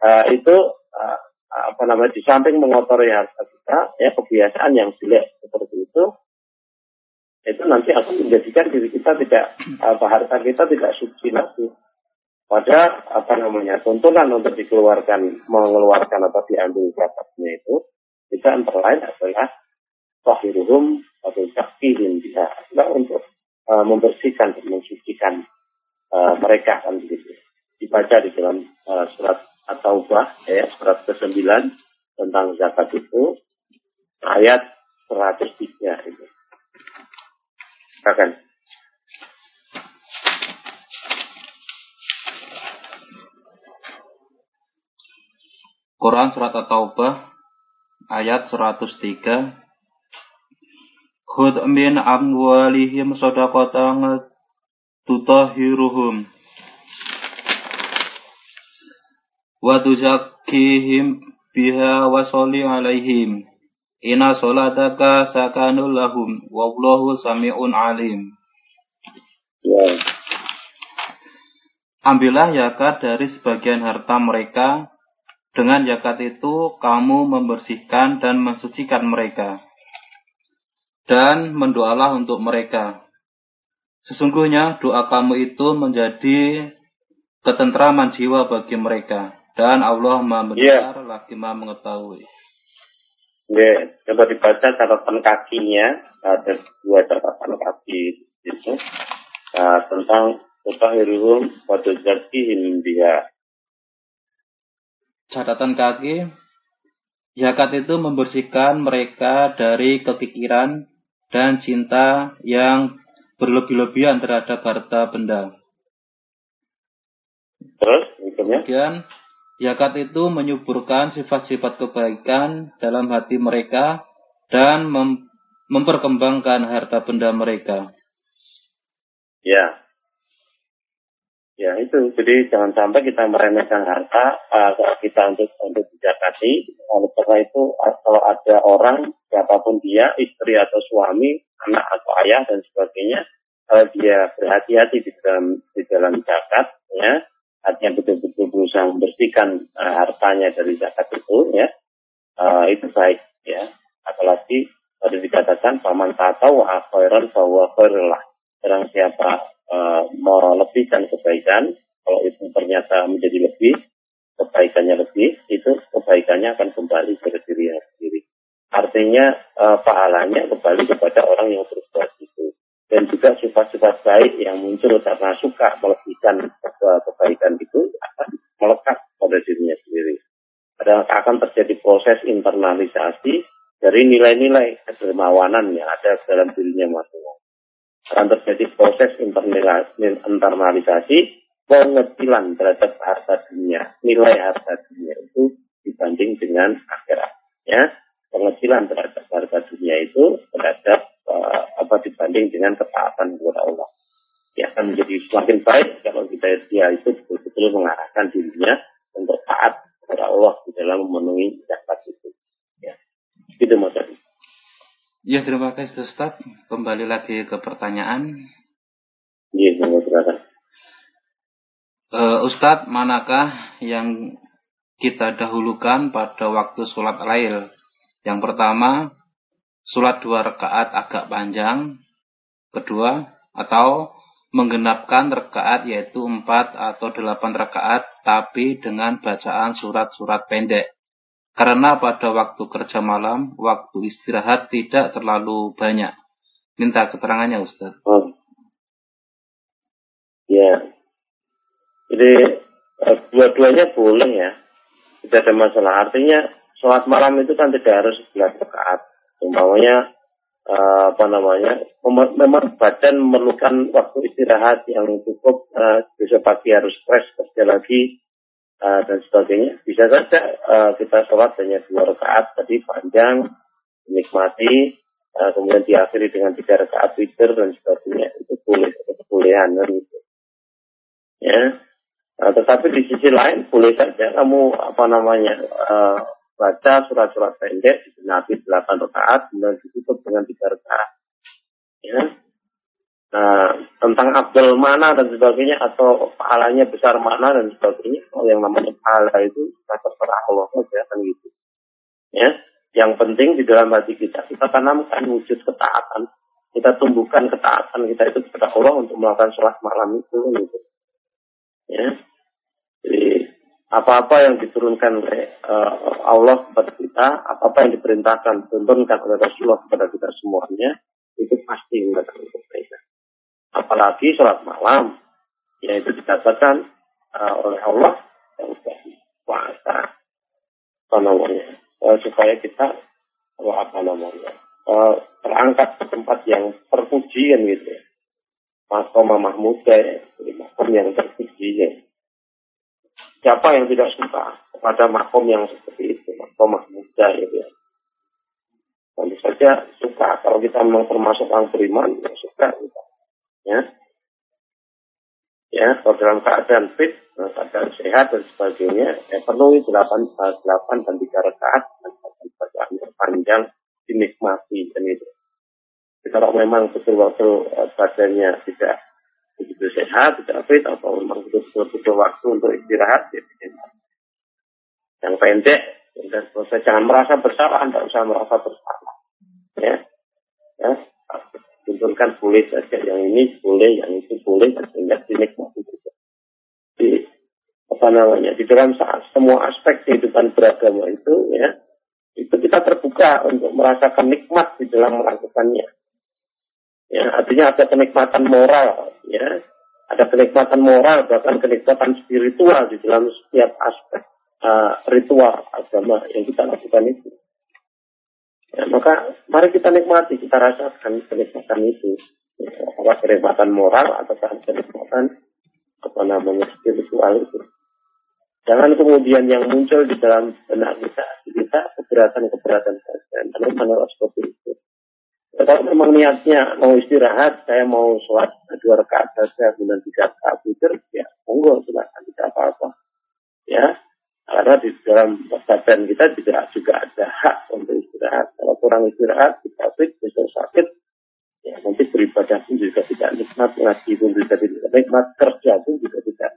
uh, itu uh, apa namanya di samping mengotori harta kita ya kebiasaan yang jelek seperti itu itu nanti akan menjadikan diri kita tidak apa harta kita tidak suci lagi. Pada apa namanya tuntunan untuk dikeluarkan mengeluarkan atau diambil zakatnya itu bisa antara lain adalah tahiruhum atau zakihim bisa untuk uh, membersihkan dan mensucikan uh, mereka kan begitu. Dibaca di dalam uh, surat At-Taubah ya surat ke-9 tentang zakat itu ayat 103 itu. Silakan. Quran Surat At-Taubah ayat 103 Khud min amwalihim sadaqatan tutahhiruhum wa tuzakkihim biha wa sholli alaihim Inna solataka sakanul lahum wallahu sami'un alim. Ya. Ambillah yakat dari sebagian harta mereka. Dengan yakat itu kamu membersihkan dan mensucikan mereka. Dan mendoalah untuk mereka. Sesungguhnya doa kamu itu menjadi ketentraman jiwa bagi mereka. Dan Allah maha mendengar yeah. lagi maha mengetahui. Ya, coba dibaca catatan kakinya, ada dua catatan kaki itu uh, tentang utahiruhum pada zakihim dia. Catatan kaki, zakat itu membersihkan mereka dari kepikiran dan cinta yang berlebih-lebihan terhadap harta benda. Terus, berikutnya? Kemudian, Zakat itu menyuburkan sifat-sifat kebaikan dalam hati mereka dan mem memperkembangkan harta benda mereka. Ya. Ya itu, jadi jangan sampai kita meremehkan harta uh, kita untuk untuk dijakati. Oleh karena itu, kalau ada orang siapa pun dia, istri atau suami, anak atau ayah dan sebagainya, kalau dia berhati-hati di dalam di dalam zakat, ya, artinya betul-betul berusaha membersihkan uh, hartanya dari zakat itu, ya, uh, itu baik, ya. Apalagi tadi dikatakan paman tahu khairan bahwa khairullah. Barang siapa uh, melebihkan kebaikan, kalau itu ternyata menjadi lebih, kebaikannya lebih, itu kebaikannya akan kembali ke dirinya sendiri. Artinya uh, pahalanya kembali kepada orang yang berbuat itu. Dan juga sifat-sifat baik yang muncul karena suka melebihkan kebaikan itu akan melekat pada dirinya sendiri. Ada akan terjadi proses internalisasi dari nilai-nilai kedermawanan yang ada dalam dirinya masing-masing akan terjadi proses internalisasi pengecilan terhadap harta dunia, nilai harta dunia itu dibanding dengan akhirat. Ya, pengecilan terhadap harta dunia itu terhadap uh, apa dibanding dengan ketaatan kepada Allah. Ya akan menjadi semakin baik kalau kita dia itu betul-betul mengarahkan dirinya untuk taat kepada Allah di dalam memenuhi zakat itu. Ya, itu mas Ya, terima kasih Ustaz. Kembali lagi ke pertanyaan. Iya, silakan. Uh, Ustadz, manakah yang kita dahulukan pada waktu sholat lail? Yang pertama, sholat dua rakaat agak panjang. Kedua, atau menggenapkan rakaat yaitu empat atau delapan rakaat tapi dengan bacaan surat-surat pendek. Karena pada waktu kerja malam, waktu istirahat tidak terlalu banyak. Minta keterangannya Ustaz. Oh. Ya. Jadi eh, dua-duanya boleh ya. Tidak ada masalah. Artinya sholat malam itu kan tidak harus 11 rakaat. Umpamanya uh, apa namanya memang badan memerlukan waktu istirahat yang cukup uh, besok pagi harus fresh kerja lagi uh, dan sebagainya. Bisa saja uh, kita sholat hanya dua rakaat tadi panjang, menikmati, uh, kemudian diakhiri dengan tiga rakaat witir dan sebagainya. Itu boleh, kebolehan kan gitu. Ya. Uh, tetapi di sisi lain boleh saja kamu apa namanya uh, baca surat-surat pendek di Nabi delapan rakaat kemudian ditutup dengan tiga rakaat. Ya, Nah, tentang Abdul mana dan sebagainya atau pahalanya besar mana dan sebagainya, kalau yang namanya pahala itu terserah Allah saja kan gitu. Ya, yang penting di dalam hati kita kita tanamkan wujud ketaatan, kita tumbuhkan ketaatan kita itu kepada Allah untuk melakukan sholat malam itu gitu. Ya, jadi apa-apa yang diturunkan oleh uh, Allah kepada kita, apa-apa yang diperintahkan, diturunkan oleh Rasulullah kepada kita semuanya, itu pasti mendatangkan apalagi sholat malam yaitu dikatakan uh, oleh Allah yang puasa apa namanya uh, supaya kita uh, apa namanya uh, terangkat ke tempat yang terpuji kan gitu ya. Makom Mahmud ya, makom yang terpuji ya. Siapa yang tidak suka kepada makom yang seperti itu, makom Mahmud ya, gitu ya. Tentu saja suka. Kalau kita memang termasuk orang beriman, ya suka. Gitu ya. Ya kalau dalam keadaan fit keadaan sehat dan sebagainya ya penuhi delapan delapan dan tiga rakaat dan bacaan panjang dinikmati dan itu. Kalau memang betul-betul uh, badannya tidak begitu sehat tidak fit atau memang betul-betul butuh waktu untuk istirahat ya, yang pendek dan selesai. Jangan merasa bersalah tidak usah merasa bersalah. Ya ya tunturkan boleh saja yang ini boleh yang itu boleh sehingga dinikmati juga. Di apa namanya di dalam saat semua aspek kehidupan beragama itu ya itu kita terbuka untuk merasakan nikmat di dalam melakukannya. Ya artinya ada kenikmatan moral ya. Ada kenikmatan moral bahkan kenikmatan spiritual di dalam setiap aspek uh, ritual agama yang kita lakukan itu Ya, maka mari kita nikmati, kita rasakan kenikmatan itu. Ya, apa kenikmatan moral atau kenikmatan apa namanya spiritual itu. Jangan kemudian yang muncul di dalam benak kita, kita keberatan-keberatan saja. Karena menolak seperti itu. kalau memang niatnya mau istirahat, saya mau sholat dua rakaat saja, kemudian tiga rakaat witir, ya monggo silakan tidak apa-apa. Ya, karena di dalam badan kita juga juga ada hak untuk istirahat. Kalau kurang istirahat, kita besok sakit, ya nanti beribadah pun juga tidak nikmat, ngaji pun juga tidak nikmat, kerja pun juga tidak.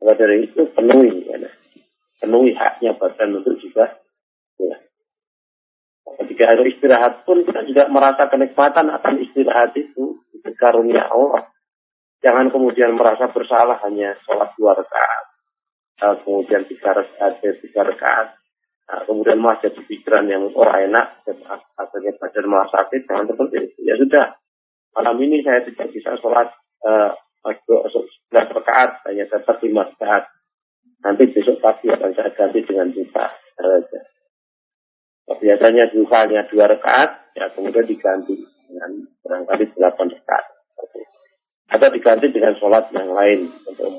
Maka dari itu penuhi, ya, penuhi haknya badan untuk juga ya, Ketika ada istirahat pun kita juga merasa kenikmatan akan istirahat itu. Itu karunia Allah. Jangan kemudian merasa bersalah hanya sholat dua rakaat. Kemudian tiga rakaat, tiga rakaat. Nah, kemudian masih jadi pikiran yang oh enak, dan akhirnya badan malah sakit, jangan seperti itu. Ya sudah, malam ini saya tidak bisa sholat uh, 11 rakaat, hanya dapat lima rakaat. Nanti besok pagi akan saya ganti dengan juta. Uh, biasanya duhanya dua rakaat, ya kemudian diganti dengan barangkali delapan rakaat. Atau diganti dengan sholat yang lain untuk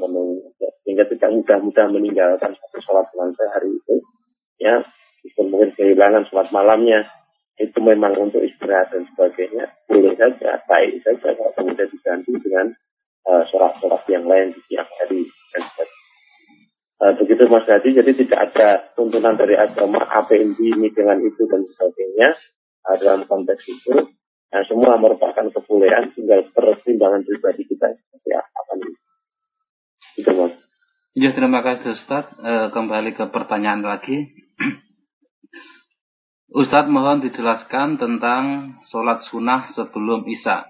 ya, sehingga tidak mudah-mudah meninggalkan satu sholat malam hari itu. Ya, mungkin kehilangan sholat malamnya, itu memang untuk istirahat dan sebagainya, boleh saja, baik saja kalau kemudian diganti dengan uh, sholat-sholat yang lain di siang hari dan. Uh, begitu Mas Hadi, jadi tidak ada tuntunan dari agama APMD ini dengan itu dan sebagainya uh, dalam konteks itu. Nah, semua merupakan kebolehan, tinggal pertimbangan pribadi kita seperti apa kan itu Mas. Ya, terima kasih Ustaz. E, kembali ke pertanyaan lagi. *clears throat* Ustadz mohon dijelaskan tentang sholat sunnah sebelum isya.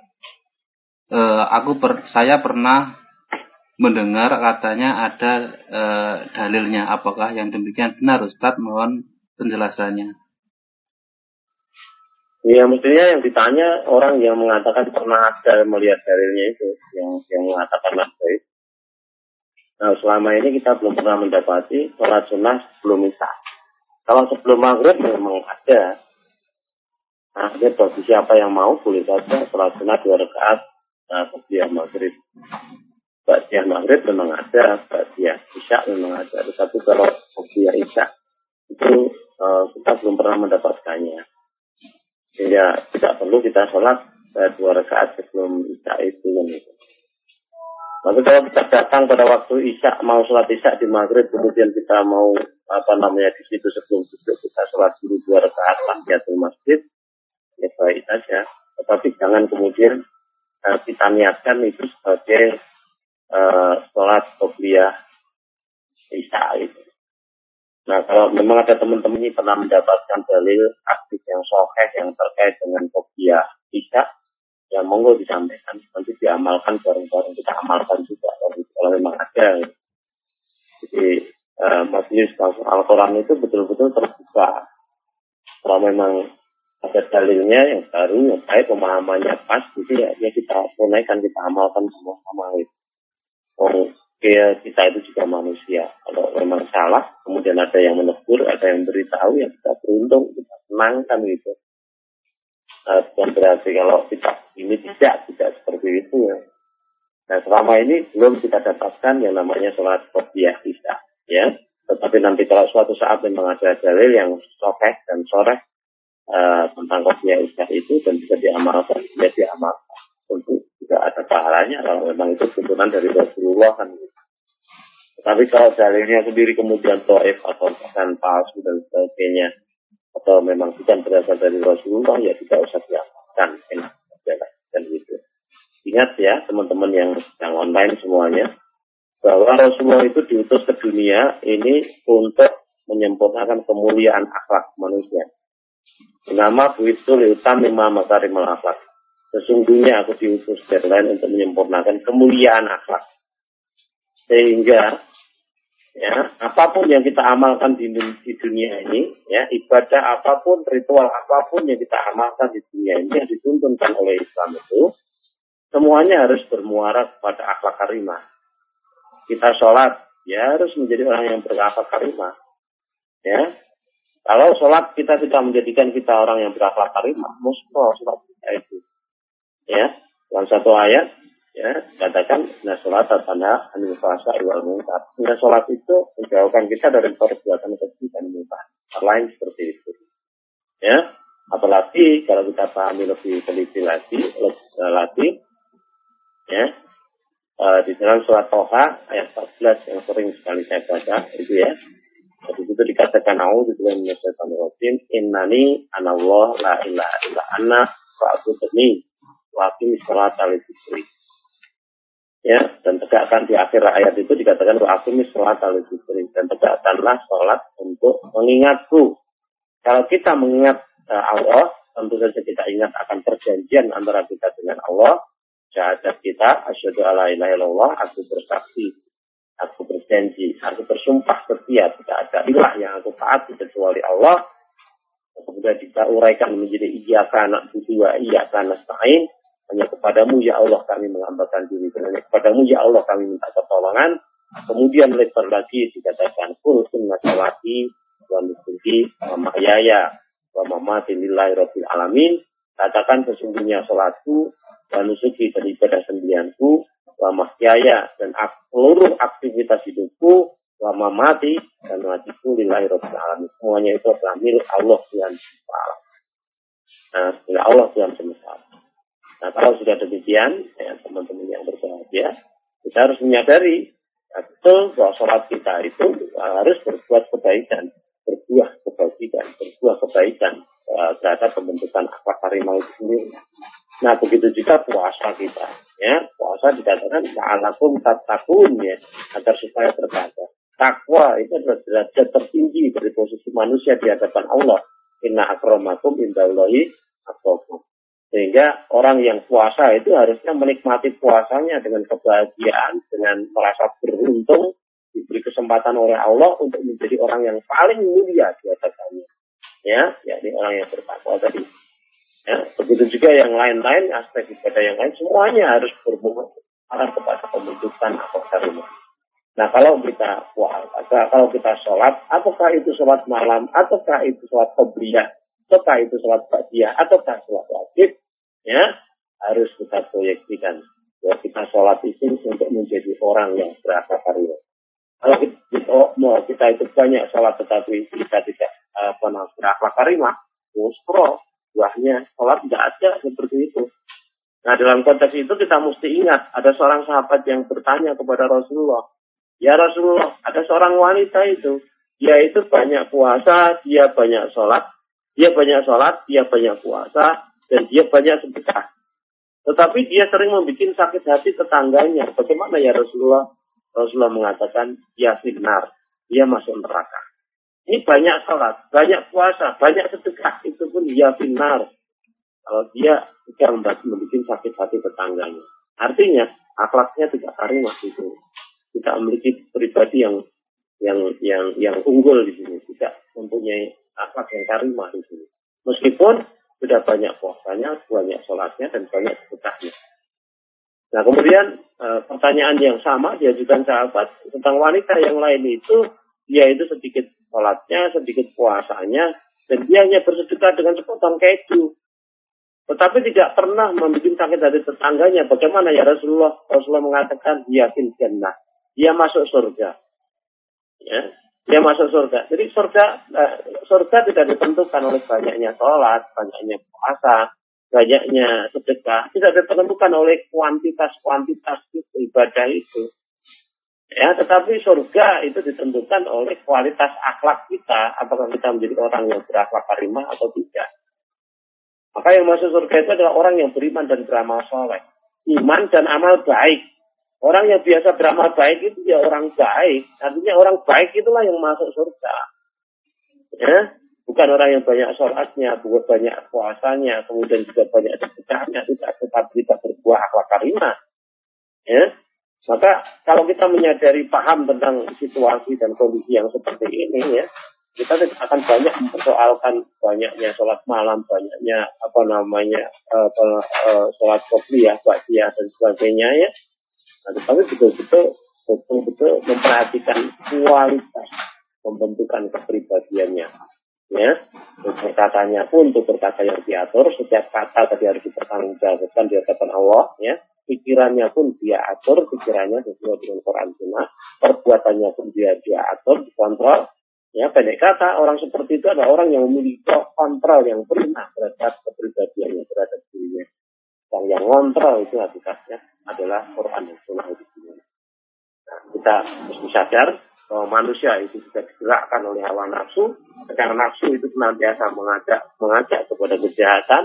E, aku per, saya pernah mendengar katanya ada e, dalilnya. Apakah yang demikian benar Ustadz? Mohon penjelasannya. Ya mestinya yang ditanya orang yang mengatakan pernah ada melihat dalilnya itu, yang yang mengatakan ada itu. Nah selama ini kita belum pernah mendapati sholat sunnah sebelum isya. Kalau sebelum maghrib memang ada. Nah, bagi siapa yang mau boleh saja sholat sunnah dua rakaat nah, sebelum maghrib. Ba'diyah maghrib memang ada, Ba'diyah isya memang ada. Tetapi kalau Ba'diyah isya itu uh, kita belum pernah mendapatkannya. Sehingga tidak perlu kita sholat uh, dua rakaat sebelum isya itu. Kan itu. Tapi kalau kita datang pada waktu isya, mau sholat isya di maghrib, kemudian kita mau apa namanya di situ sebelum duduk kita sholat dulu dua rakaat tahiyatul masjid, ya baik saja. Tetapi jangan kemudian uh, kita niatkan itu sebagai uh, sholat qobliyah isya itu. Nah kalau memang ada teman-teman ini pernah mendapatkan dalil aktif yang soheh yang terkait dengan qobliyah isya, ya monggo disampaikan nanti diamalkan bareng-bareng kita amalkan juga kalau memang ada. Jadi uh, majelis Al-Quran itu betul-betul terbuka. Kalau memang ada dalilnya yang baru, yang baik, pemahamannya pas, jadi ya, ya kita tunaikan, kita amalkan sama-sama itu oh ya kita itu juga manusia. Kalau memang salah, kemudian ada yang menegur, ada yang beritahu, ya kita beruntung, kita senang kan gitu. Bukan berarti kalau kita ini tidak, tidak seperti itu ya. Nah, selama ini belum kita dapatkan yang namanya sholat kopiah bisa, ya. Tetapi nanti kalau suatu saat memang ada dalil yang sokeh dan sore uh, tentang kopiah isya itu dan bisa diamalkan, ya diamalkan. Untuk juga ada pahalanya kalau memang itu tuntunan dari Rasulullah kan tapi kalau dalilnya sendiri kemudian toif atau bahkan palsu dan sebagainya atau memang bukan berasal dari Rasulullah ya tidak usah diamalkan enak dan gitu ingat ya teman-teman yang yang online semuanya bahwa Rasulullah itu diutus ke dunia ini untuk menyempurnakan kemuliaan akhlak manusia. Nama buitul utam lima makarim akhlak. Sesungguhnya aku diutus dari lain untuk menyempurnakan kemuliaan akhlak. Sehingga ya apa pun yang kita amalkan di, di dunia ini, ya ibadah apa pun, ritual apa pun yang kita amalkan di dunia ini yang dituntunkan oleh Islam itu, semuanya harus bermuara kepada akhlak karimah. Kita sholat, ya harus menjadi orang yang berakhlak karimah. Ya, kalau sholat kita tidak menjadikan kita orang yang berakhlak karimah, musuh sholat kita itu ya dalam satu ayat ya katakan nah sholat tanah anil fasa mungkar nah sholat itu menjauhkan kita dari perbuatan keji dan munkar lain seperti itu. Ya Apalagi kalau kita pahami lebih teliti lagi, lagi, ya, uh, di dalam surat Toha ayat 14 yang sering sekali saya baca itu ya. Jadi itu dikatakan aku di dalam Rajim, innani anallah la ilaha illa anna fa'budni. Wa aqim sholat al Ya, dan tegakkan di akhir ayat itu dikatakan wa aqim sholat al dan tegakkanlah sholat untuk mengingatku. Kalau kita mengingat uh, Allah, tentu saja kita ingat akan perjanjian antara kita dengan Allah, syahadat kita, asyhadu alla ilaha illallah, aku bersaksi, aku berjanji, aku bersumpah setia tidak ada ilah yang aku taati kecuali Allah. Kemudian kita uraikan menjadi iya anak dua iya karena hanya kepadamu ya Allah kami menghambakan diri dan hanya kepadamu ya Allah kami minta pertolongan. Kemudian lebar lagi dikatakan kul sunna salati wa nusuki wa mahyaya wa mamati lillahi rabbil alamin. Katakan sesungguhnya salatku manusuki dan ibadah sembilanku, lama kiaya dan seluruh aktivitas hidupku, lama mati dan matiku lillahi rabbil alamin. Semuanya itu adalah milik Allah Tuhan semesta Nah, milik Allah Tuhan semesta Nah, kalau sudah demikian, ya, teman-teman yang berbahagia, kita harus menyadari ya, betul bahwa sholat kita itu harus berbuat kebaikan, berbuah kebaikan, berbuah kebaikan uh, terhadap pembentukan akhlak harimau itu sendiri. Nah, begitu juga puasa kita. Ya, puasa dikatakan la'alakum tatakun ya, agar supaya terbaca. Takwa itu adalah derajat tertinggi dari posisi manusia di hadapan Allah. Inna akramakum indallahi ataukum. Sehingga orang yang puasa itu harusnya menikmati puasanya dengan kebahagiaan, dengan merasa beruntung, diberi kesempatan oleh Allah untuk menjadi orang yang paling mulia di hadapannya. Ya, yakni orang yang bertakwa tadi. Ya, begitu juga yang lain-lain, aspek ibadah yang lain, semuanya harus berhubungan kepada pembentukan atau karimah. Nah, kalau kita puasa, kalau kita sholat, apakah itu sholat malam, ataukah itu sholat qobliyah, ataukah itu sholat ba'diyah, ataukah sholat wajib, ya, harus kita proyeksikan. Ya, kita sholat itu untuk menjadi orang yang berakhlak karimah. Kalau kita, mau kita itu banyak sholat tetapi kita tidak apa namanya berakhlak karimah, mustro, buahnya. Sholat tidak ada seperti itu. Nah dalam konteks itu kita mesti ingat ada seorang sahabat yang bertanya kepada Rasulullah. Ya Rasulullah, ada seorang wanita itu. Dia itu banyak puasa, dia banyak sholat. Dia banyak sholat, dia banyak puasa, dan dia banyak sedekah. Tetapi dia sering membuat sakit hati tetangganya. Bagaimana ya Rasulullah? Rasulullah mengatakan, dia sinar, dia masuk neraka. Ini banyak sholat, banyak puasa, banyak sedekah. Itu pun dia finar. Kalau dia tidak membuat sakit hati tetangganya. Artinya, akhlaknya tidak karimah itu. Tidak memiliki pribadi yang yang yang yang unggul di sini. Tidak mempunyai akhlak yang karimah di sini. Meskipun sudah banyak puasanya, banyak sholatnya, dan banyak sedekahnya. Nah kemudian e, pertanyaan yang sama diajukan sahabat tentang wanita yang lain itu dia itu sedikit sholatnya, sedikit puasanya, dan dia hanya bersedekah dengan sepotong keju. Tetapi tidak pernah membuat sakit dari tetangganya. Bagaimana ya Rasulullah? Rasulullah mengatakan dia. Dia masuk surga. Ya, dia masuk surga. Jadi surga eh, surga tidak ditentukan oleh banyaknya sholat, banyaknya puasa, banyaknya sedekah. Tidak ditentukan oleh kuantitas-kuantitas ibadah itu. Ya, tetapi surga itu ditentukan oleh kualitas akhlak kita, apakah kita menjadi orang yang berakhlak karimah atau tidak. Maka yang masuk surga itu adalah orang yang beriman dan beramal soleh. Iman dan amal baik. Orang yang biasa beramal baik itu ya orang baik. Artinya orang baik itulah yang masuk surga. Ya, bukan orang yang banyak sholatnya, bukan banyak puasanya, kemudian juga banyak sedekahnya, tidak tetap tidak berbuah akhlak karimah. Ya, maka kalau kita menyadari paham tentang situasi dan kondisi yang seperti ini ya, kita akan banyak mempersoalkan banyaknya sholat malam, banyaknya apa namanya apa, uh, sholat kopiah, ya, dan sebagainya ya. Nah, tetapi betul-betul betul-betul memperhatikan kualitas pembentukan kepribadiannya. Ya, katanya pun untuk berkata yang diatur, setiap kata tadi harus dipertanggungjawabkan di hadapan Allah, ya pikirannya pun dia atur, pikirannya sesuai dengan Quran Sunnah, perbuatannya pun dia dia atur, dikontrol, Ya, pendek kata, orang seperti itu adalah orang yang memiliki kontrol yang prima terhadap kepribadiannya, terhadap dirinya. Dan yang kontrol itu hakikatnya adalah Quran dan Sunnah itu sendiri. Nah, kita mesti sadar bahwa manusia itu juga digerakkan oleh hawa nafsu. Karena nafsu itu senantiasa mengajak mengajak kepada kejahatan.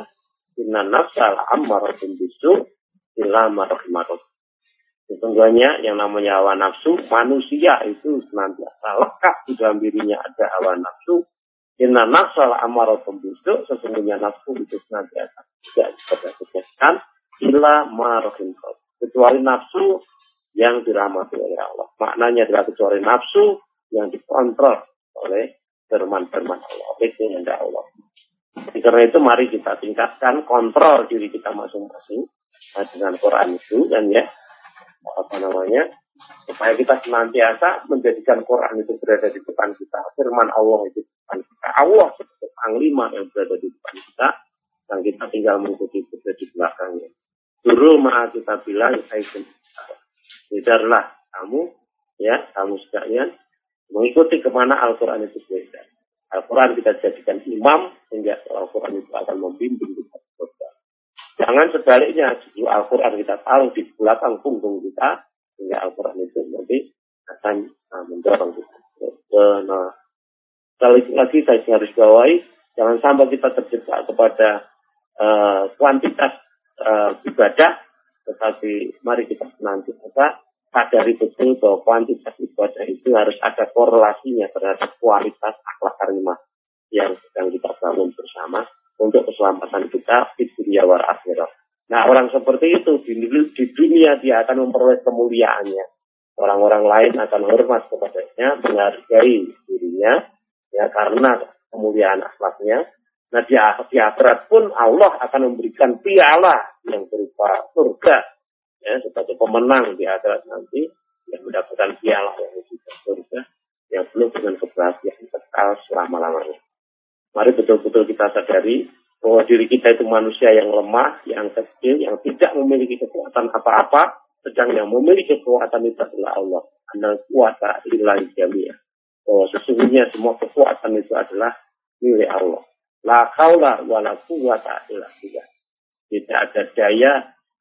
Inna nafsal ammaratun bisu illa marahmatullah. Sesungguhnya yang namanya hawa nafsu, manusia itu senantiasa lekat di dalam dirinya ada hawa nafsu. Inna nafsal amaratum bisu, sesungguhnya nafsu itu senantiasa tidak dikerjakan illa marahim Kecuali nafsu yang dirahmati oleh Allah. Maknanya adalah kecuali nafsu yang dikontrol oleh firman-firman Allah, oleh kehendak Allah. Karena itu mari kita tingkatkan kontrol diri kita masing-masing dengan Quran itu dan ya apa namanya supaya kita senantiasa menjadikan Quran itu berada di depan kita, firman Allah itu depan kita, Allah sebagai panglima yang berada di depan kita, dan kita tinggal mengikuti berada di belakangnya. Dulu maha kita bilang, Sadarlah kamu, ya, kamu sekalian, mengikuti ke mana Al-Quran itu berada. Al-Quran kita jadikan imam, sehingga Al-Quran itu akan membimbing kita Jangan sebaliknya, justru Al-Quran kita taruh di belakang punggung kita, sehingga Al-Quran itu nanti akan uh, mendorong kita. Sekali lagi saya harus bawahi, jangan sampai kita terjebak kepada uh, kuantitas uh, ibadah, tetapi mari kita nanti kita sadari betul bahwa kuantitas ibadah itu harus ada korelasinya terhadap kualitas akhlak karimah yang sedang kita bangun bersama untuk keselamatan kita di dunia war akhirat. Nah orang seperti itu di, di dunia dia akan memperoleh kemuliaannya. Orang-orang lain akan hormat kepadanya, menghargai dirinya, ya karena kemuliaan akhlaknya. Nah di, di akhirat pun Allah akan memberikan piala yang berupa surga, ya sebagai pemenang di akhirat nanti yang mendapatkan piala yang berupa surga yang penuh dengan kebahagiaan kekal selama-lamanya. Mari betul-betul kita sadari bahwa diri kita itu manusia yang lemah, yang kecil, yang tidak memiliki kekuatan apa-apa, sedang yang memiliki kekuatan itu adalah Allah. Anda kuasa ilahi jamiah. Bahwa sesungguhnya semua kekuatan itu adalah milik Allah. La kaula wa la quwata illa billah. Tidak ada daya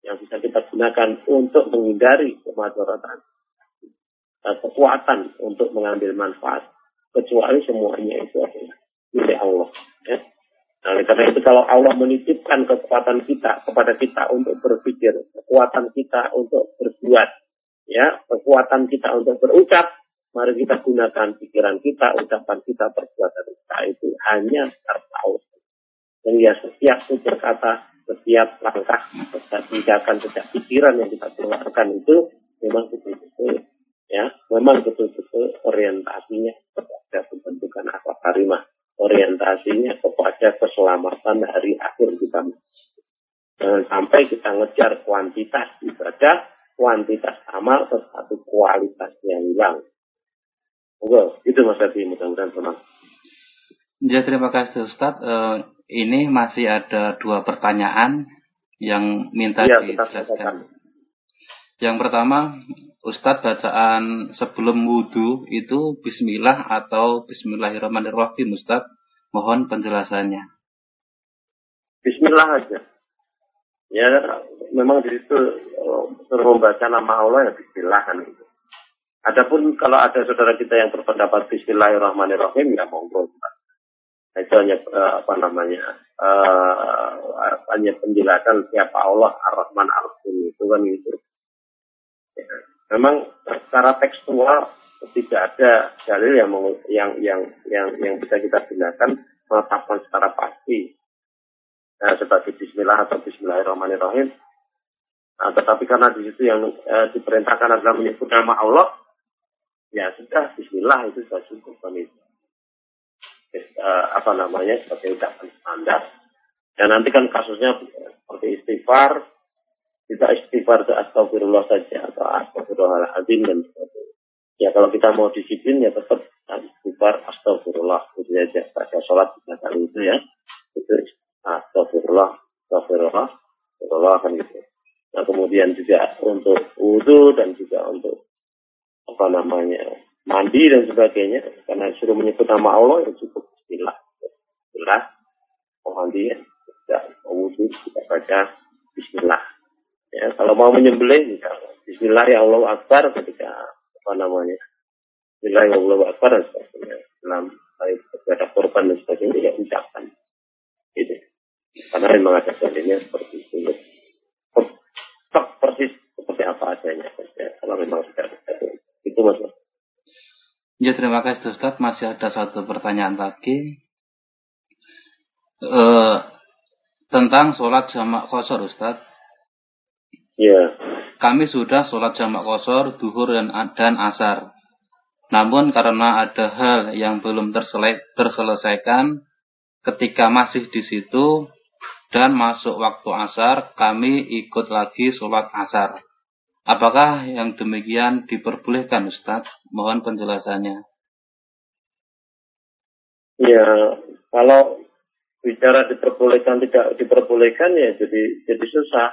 yang bisa kita gunakan untuk menghindari kemadaratan. Kekuatan untuk mengambil manfaat. Kecuali semuanya itu adalah milik Allah. Ya. Nah, oleh karena itu kalau Allah menitipkan kekuatan kita kepada kita untuk berpikir, kekuatan kita untuk berbuat, ya, kekuatan kita untuk berucap, mari kita gunakan pikiran kita, ucapan kita, perbuatan kita itu hanya karena. Dan ya setiap tutur kata, setiap langkah, setiap tindakan, setiap pikiran yang kita keluarkan itu memang betul-betul ya, memang betul-betul orientasinya kepada pembentukan akhlak karimah orientasinya kepada keselamatan hari akhir kita. Jangan sampai kita ngejar kuantitas ibadah, kuantitas amal, tetapi kualitasnya hilang. Oke, itu Mas Adi, mudah-mudahan tenang. Ya, terima kasih Ustaz. Uh, ini masih ada dua pertanyaan yang minta ya, dijelaskan. Yang pertama, Ustadz bacaan sebelum wudhu itu Bismillah atau Bismillahirrahmanirrahim Ustadz. Mohon penjelasannya. Bismillah aja. Ya, memang di situ oh, suruh membaca nama Allah ya Bismillah kan itu. Adapun kalau ada saudara kita yang berpendapat Bismillahirrahmanirrahim ya monggo. Nah, itu hanya uh, apa namanya uh, hanya penjelasan siapa Allah Ar-Rahman Ar-Rahim itu kan itu memang secara tekstual tidak ada dalil yang yang yang yang yang bisa kita gunakan menetapkan secara pasti nah, sebagai Bismillah atau Bismillahirrahmanirrahim. Nah, tetapi karena di situ yang eh, diperintahkan adalah menyebut nama Allah, ya sudah Bismillah itu sudah cukup kan itu. Eh, apa namanya sebagai ucapan standar. Dan nanti kan kasusnya seperti istighfar, kita istighfar ke astagfirullah saja atau astagfirullahaladzim dan sebagainya. Ya kalau kita mau disiplin ya tetap istighfar astagfirullah itu saja pada sholat tiga kali itu ya itu astagfirullah astagfirullah astagfirullah kan gitu. Nah kemudian juga untuk wudhu dan juga untuk apa namanya mandi dan sebagainya. Karena suruh menyebut nama Allah ya cukup. Bismillah. Bismillah. Mau mandi ya, tidak mau wudhu kita baca. Bismillah. Ya, kalau mau menyembelih misalnya Bismillah ya Allah Akbar ketika apa namanya Bismillah ya Allah Akbar dan sebagainya. Dalam ada korban dan sebagainya ya ucapkan. Gitu. Karena memang ada dalilnya seperti itu. Persis seperti apa adanya ya, kalau memang sudah itu mas Ya terima kasih Ustaz. Masih ada satu pertanyaan lagi. Uh, tentang sholat jamak kosor Ustaz. Ya. Kami sudah sholat jamak kosor, duhur dan, dan asar. Namun karena ada hal yang belum terselesaikan ketika masih di situ dan masuk waktu asar, kami ikut lagi sholat asar. Apakah yang demikian diperbolehkan Ustaz? Mohon penjelasannya. Ya, kalau bicara diperbolehkan tidak diperbolehkan ya jadi jadi susah.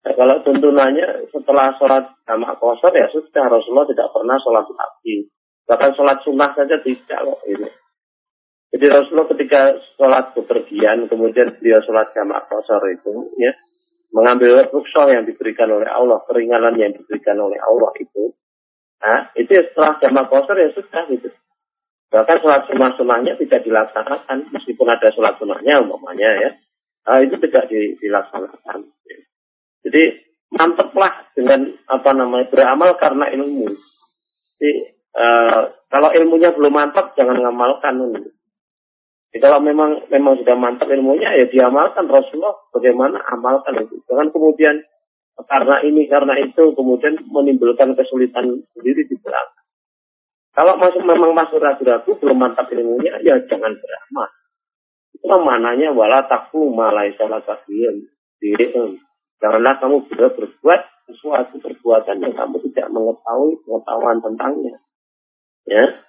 Ya, kalau tuntunannya setelah sholat jamak kosor ya sudah Rasulullah tidak pernah sholat lagi. Bahkan sholat sunnah saja tidak loh ini. Jadi Rasulullah ketika sholat bepergian kemudian beliau sholat jamak kosor itu ya mengambil rukshoh yang diberikan oleh Allah, keringanan yang diberikan oleh Allah itu, nah, itu ya setelah jamak kosor ya sudah gitu. Bahkan sholat sunnah sunnahnya tidak dilaksanakan, meskipun ada sholat sunnahnya umpamanya ya, nah, itu tidak dilaksanakan. Jadi manteplah dengan apa namanya beramal karena ilmu. Jadi uh, kalau ilmunya belum mantap jangan ngamalkan. Gitu. Jadi kalau memang memang sudah mantap ilmunya ya diamalkan Rasulullah bagaimana amalkan itu. Jangan kemudian karena ini karena itu kemudian menimbulkan kesulitan sendiri di belakang. Kalau masuk memang masuk ragu-ragu belum mantap ilmunya ya jangan beramal. Itu mananya wala takfu malai salah takfiyam. Janganlah kamu sudah berbuat sesuatu perbuatan yang kamu tidak mengetahui pengetahuan tentangnya. Ya, Ya,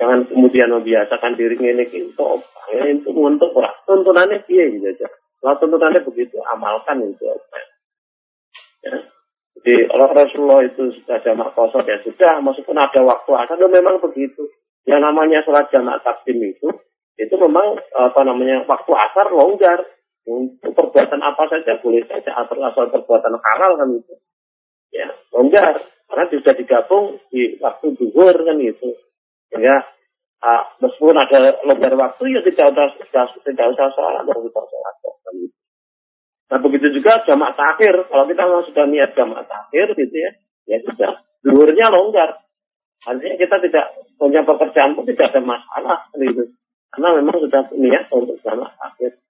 jangan kemudian membiasakan diri ini ya, itu untuk tuntunannya dia gitu aja. Kalau tuntunannya begitu, amalkan itu. Ya. Jadi Allah Rasulullah itu sudah jamak kosong ya sudah, meskipun ada waktu asal, itu memang begitu. Yang namanya sholat jamak takdim itu, itu memang apa namanya waktu asar longgar. Untuk perbuatan apa saja boleh saja asal asal perbuatan halal kan itu. Ya, longgar. Karena sudah digabung di waktu duhur kan itu. Sehingga uh, meskipun ada longgar waktu ya tidak usah tidak, tidak usah sholat dan kita sholat. Nah begitu juga jamaah takhir. Kalau kita sudah niat jamaah takhir gitu ya, ya sudah. Duhurnya longgar. Artinya kita tidak punya pekerjaan pun tidak ada masalah gitu. Karena memang sudah niat untuk jamaah takhir.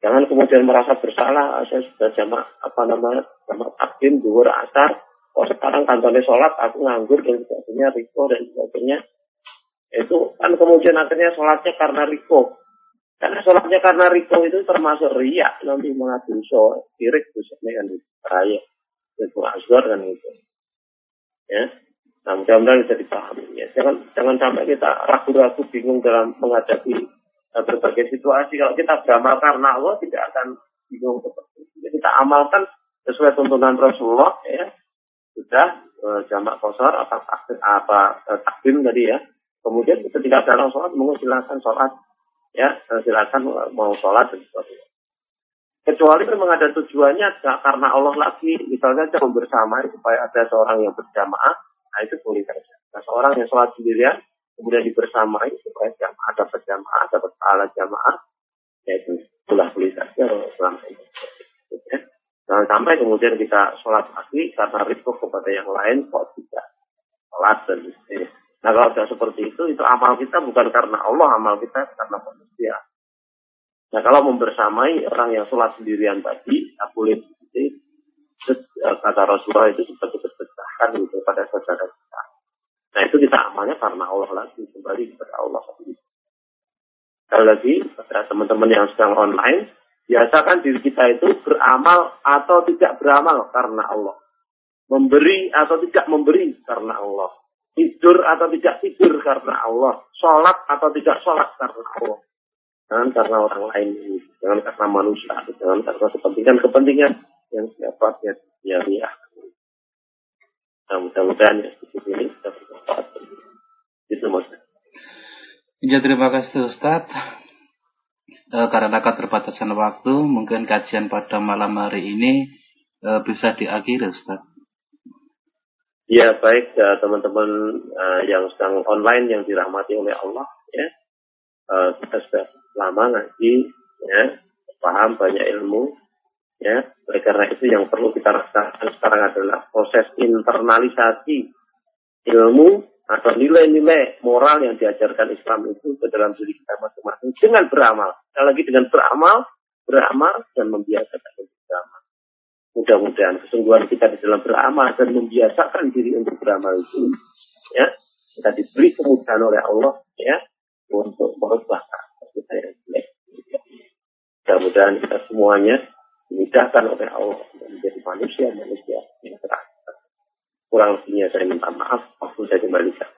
Jangan kemudian merasa bersalah, saya sudah jamaah apa namanya, jamaah takdim, duhur, asar, oh sekarang kantornya sholat aku nganggur dan sebagainya riko dan sebagainya. Itu kan kemudian akhirnya sholatnya karena riko karena sholatnya karena riko itu termasuk riak nanti mengadu so sirik busuknya kan raya. Itu asgar kan itu. Ya. Nah mudah-mudahan bisa dipahami. Ya jangan jangan sampai kita ragu-ragu bingung dalam menghadapi uh, berbagai situasi. Kalau kita beramal karena Allah tidak akan bingung seperti itu. Kita amalkan sesuai tuntunan Rasulullah ya sudah e, jamak kosor apa apa e, takdim tadi ya. Kemudian ketika dalam sholat monggo silakan sholat ya e, silakan mau sholat dan sebagainya. Kecuali memang ada tujuannya karena Allah lagi, misalnya saja bersama supaya ada seorang yang berjamaah, nah itu boleh saja. Nah, seorang yang sholat sendirian, kemudian dibersamai supaya jamaah ada berjamaah, ada pahala jamaah, ya itu boleh boleh saja selama ini. Jangan sampai kemudian kita sholat lagi karena risiko kepada yang lain kok tidak sholat dan istri. Nah kalau sudah seperti itu, itu amal kita bukan karena Allah, amal kita karena manusia. Nah kalau membersamai orang yang sholat sendirian tadi, boleh seperti eh, kata Rasulullah itu seperti bersedekahkan gitu pada saudara kita. Nah itu kita amalnya karena Allah lagi, kembali kepada Allah. Sekali lagi, teman-teman yang sedang online, Biasakan diri kita itu beramal atau tidak beramal karena Allah. Memberi atau tidak memberi karena Allah. Tidur atau tidak tidur karena Allah. Sholat atau tidak sholat karena Allah. Jangan karena orang lain ini. Jangan karena manusia. Jangan karena kepentingan-kepentingan yang siapa ya, ya. Nah, mudah-mudahan ya. Itu maksudnya. Ya, terima kasih Ustaz. E, karena keterbatasan waktu, mungkin kajian pada malam hari ini e, bisa diakhiri Ustaz. Ya baik ya, teman-teman uh, yang sedang online yang dirahmati oleh Allah ya. Uh, kita sudah lama ngaji ya. Paham banyak ilmu ya. Oleh karena itu yang perlu kita rasakan sekarang adalah proses internalisasi ilmu atau nilai-nilai moral yang diajarkan Islam itu ke dalam diri kita masing-masing dengan beramal sekali lagi dengan beramal beramal dan membiasakan untuk beramal Mudah-mudahan kesungguhan kita di dalam beramal dan membiasakan diri untuk beramal itu, ya, kita diberi kemudahan oleh Allah, ya, untuk merubah kita yang jelek. Mudah-mudahan kita semuanya dimudahkan oleh Allah menjadi manusia-manusia yang terakhir. Kurang lebihnya saya minta maaf. Waktu saya kembalikan.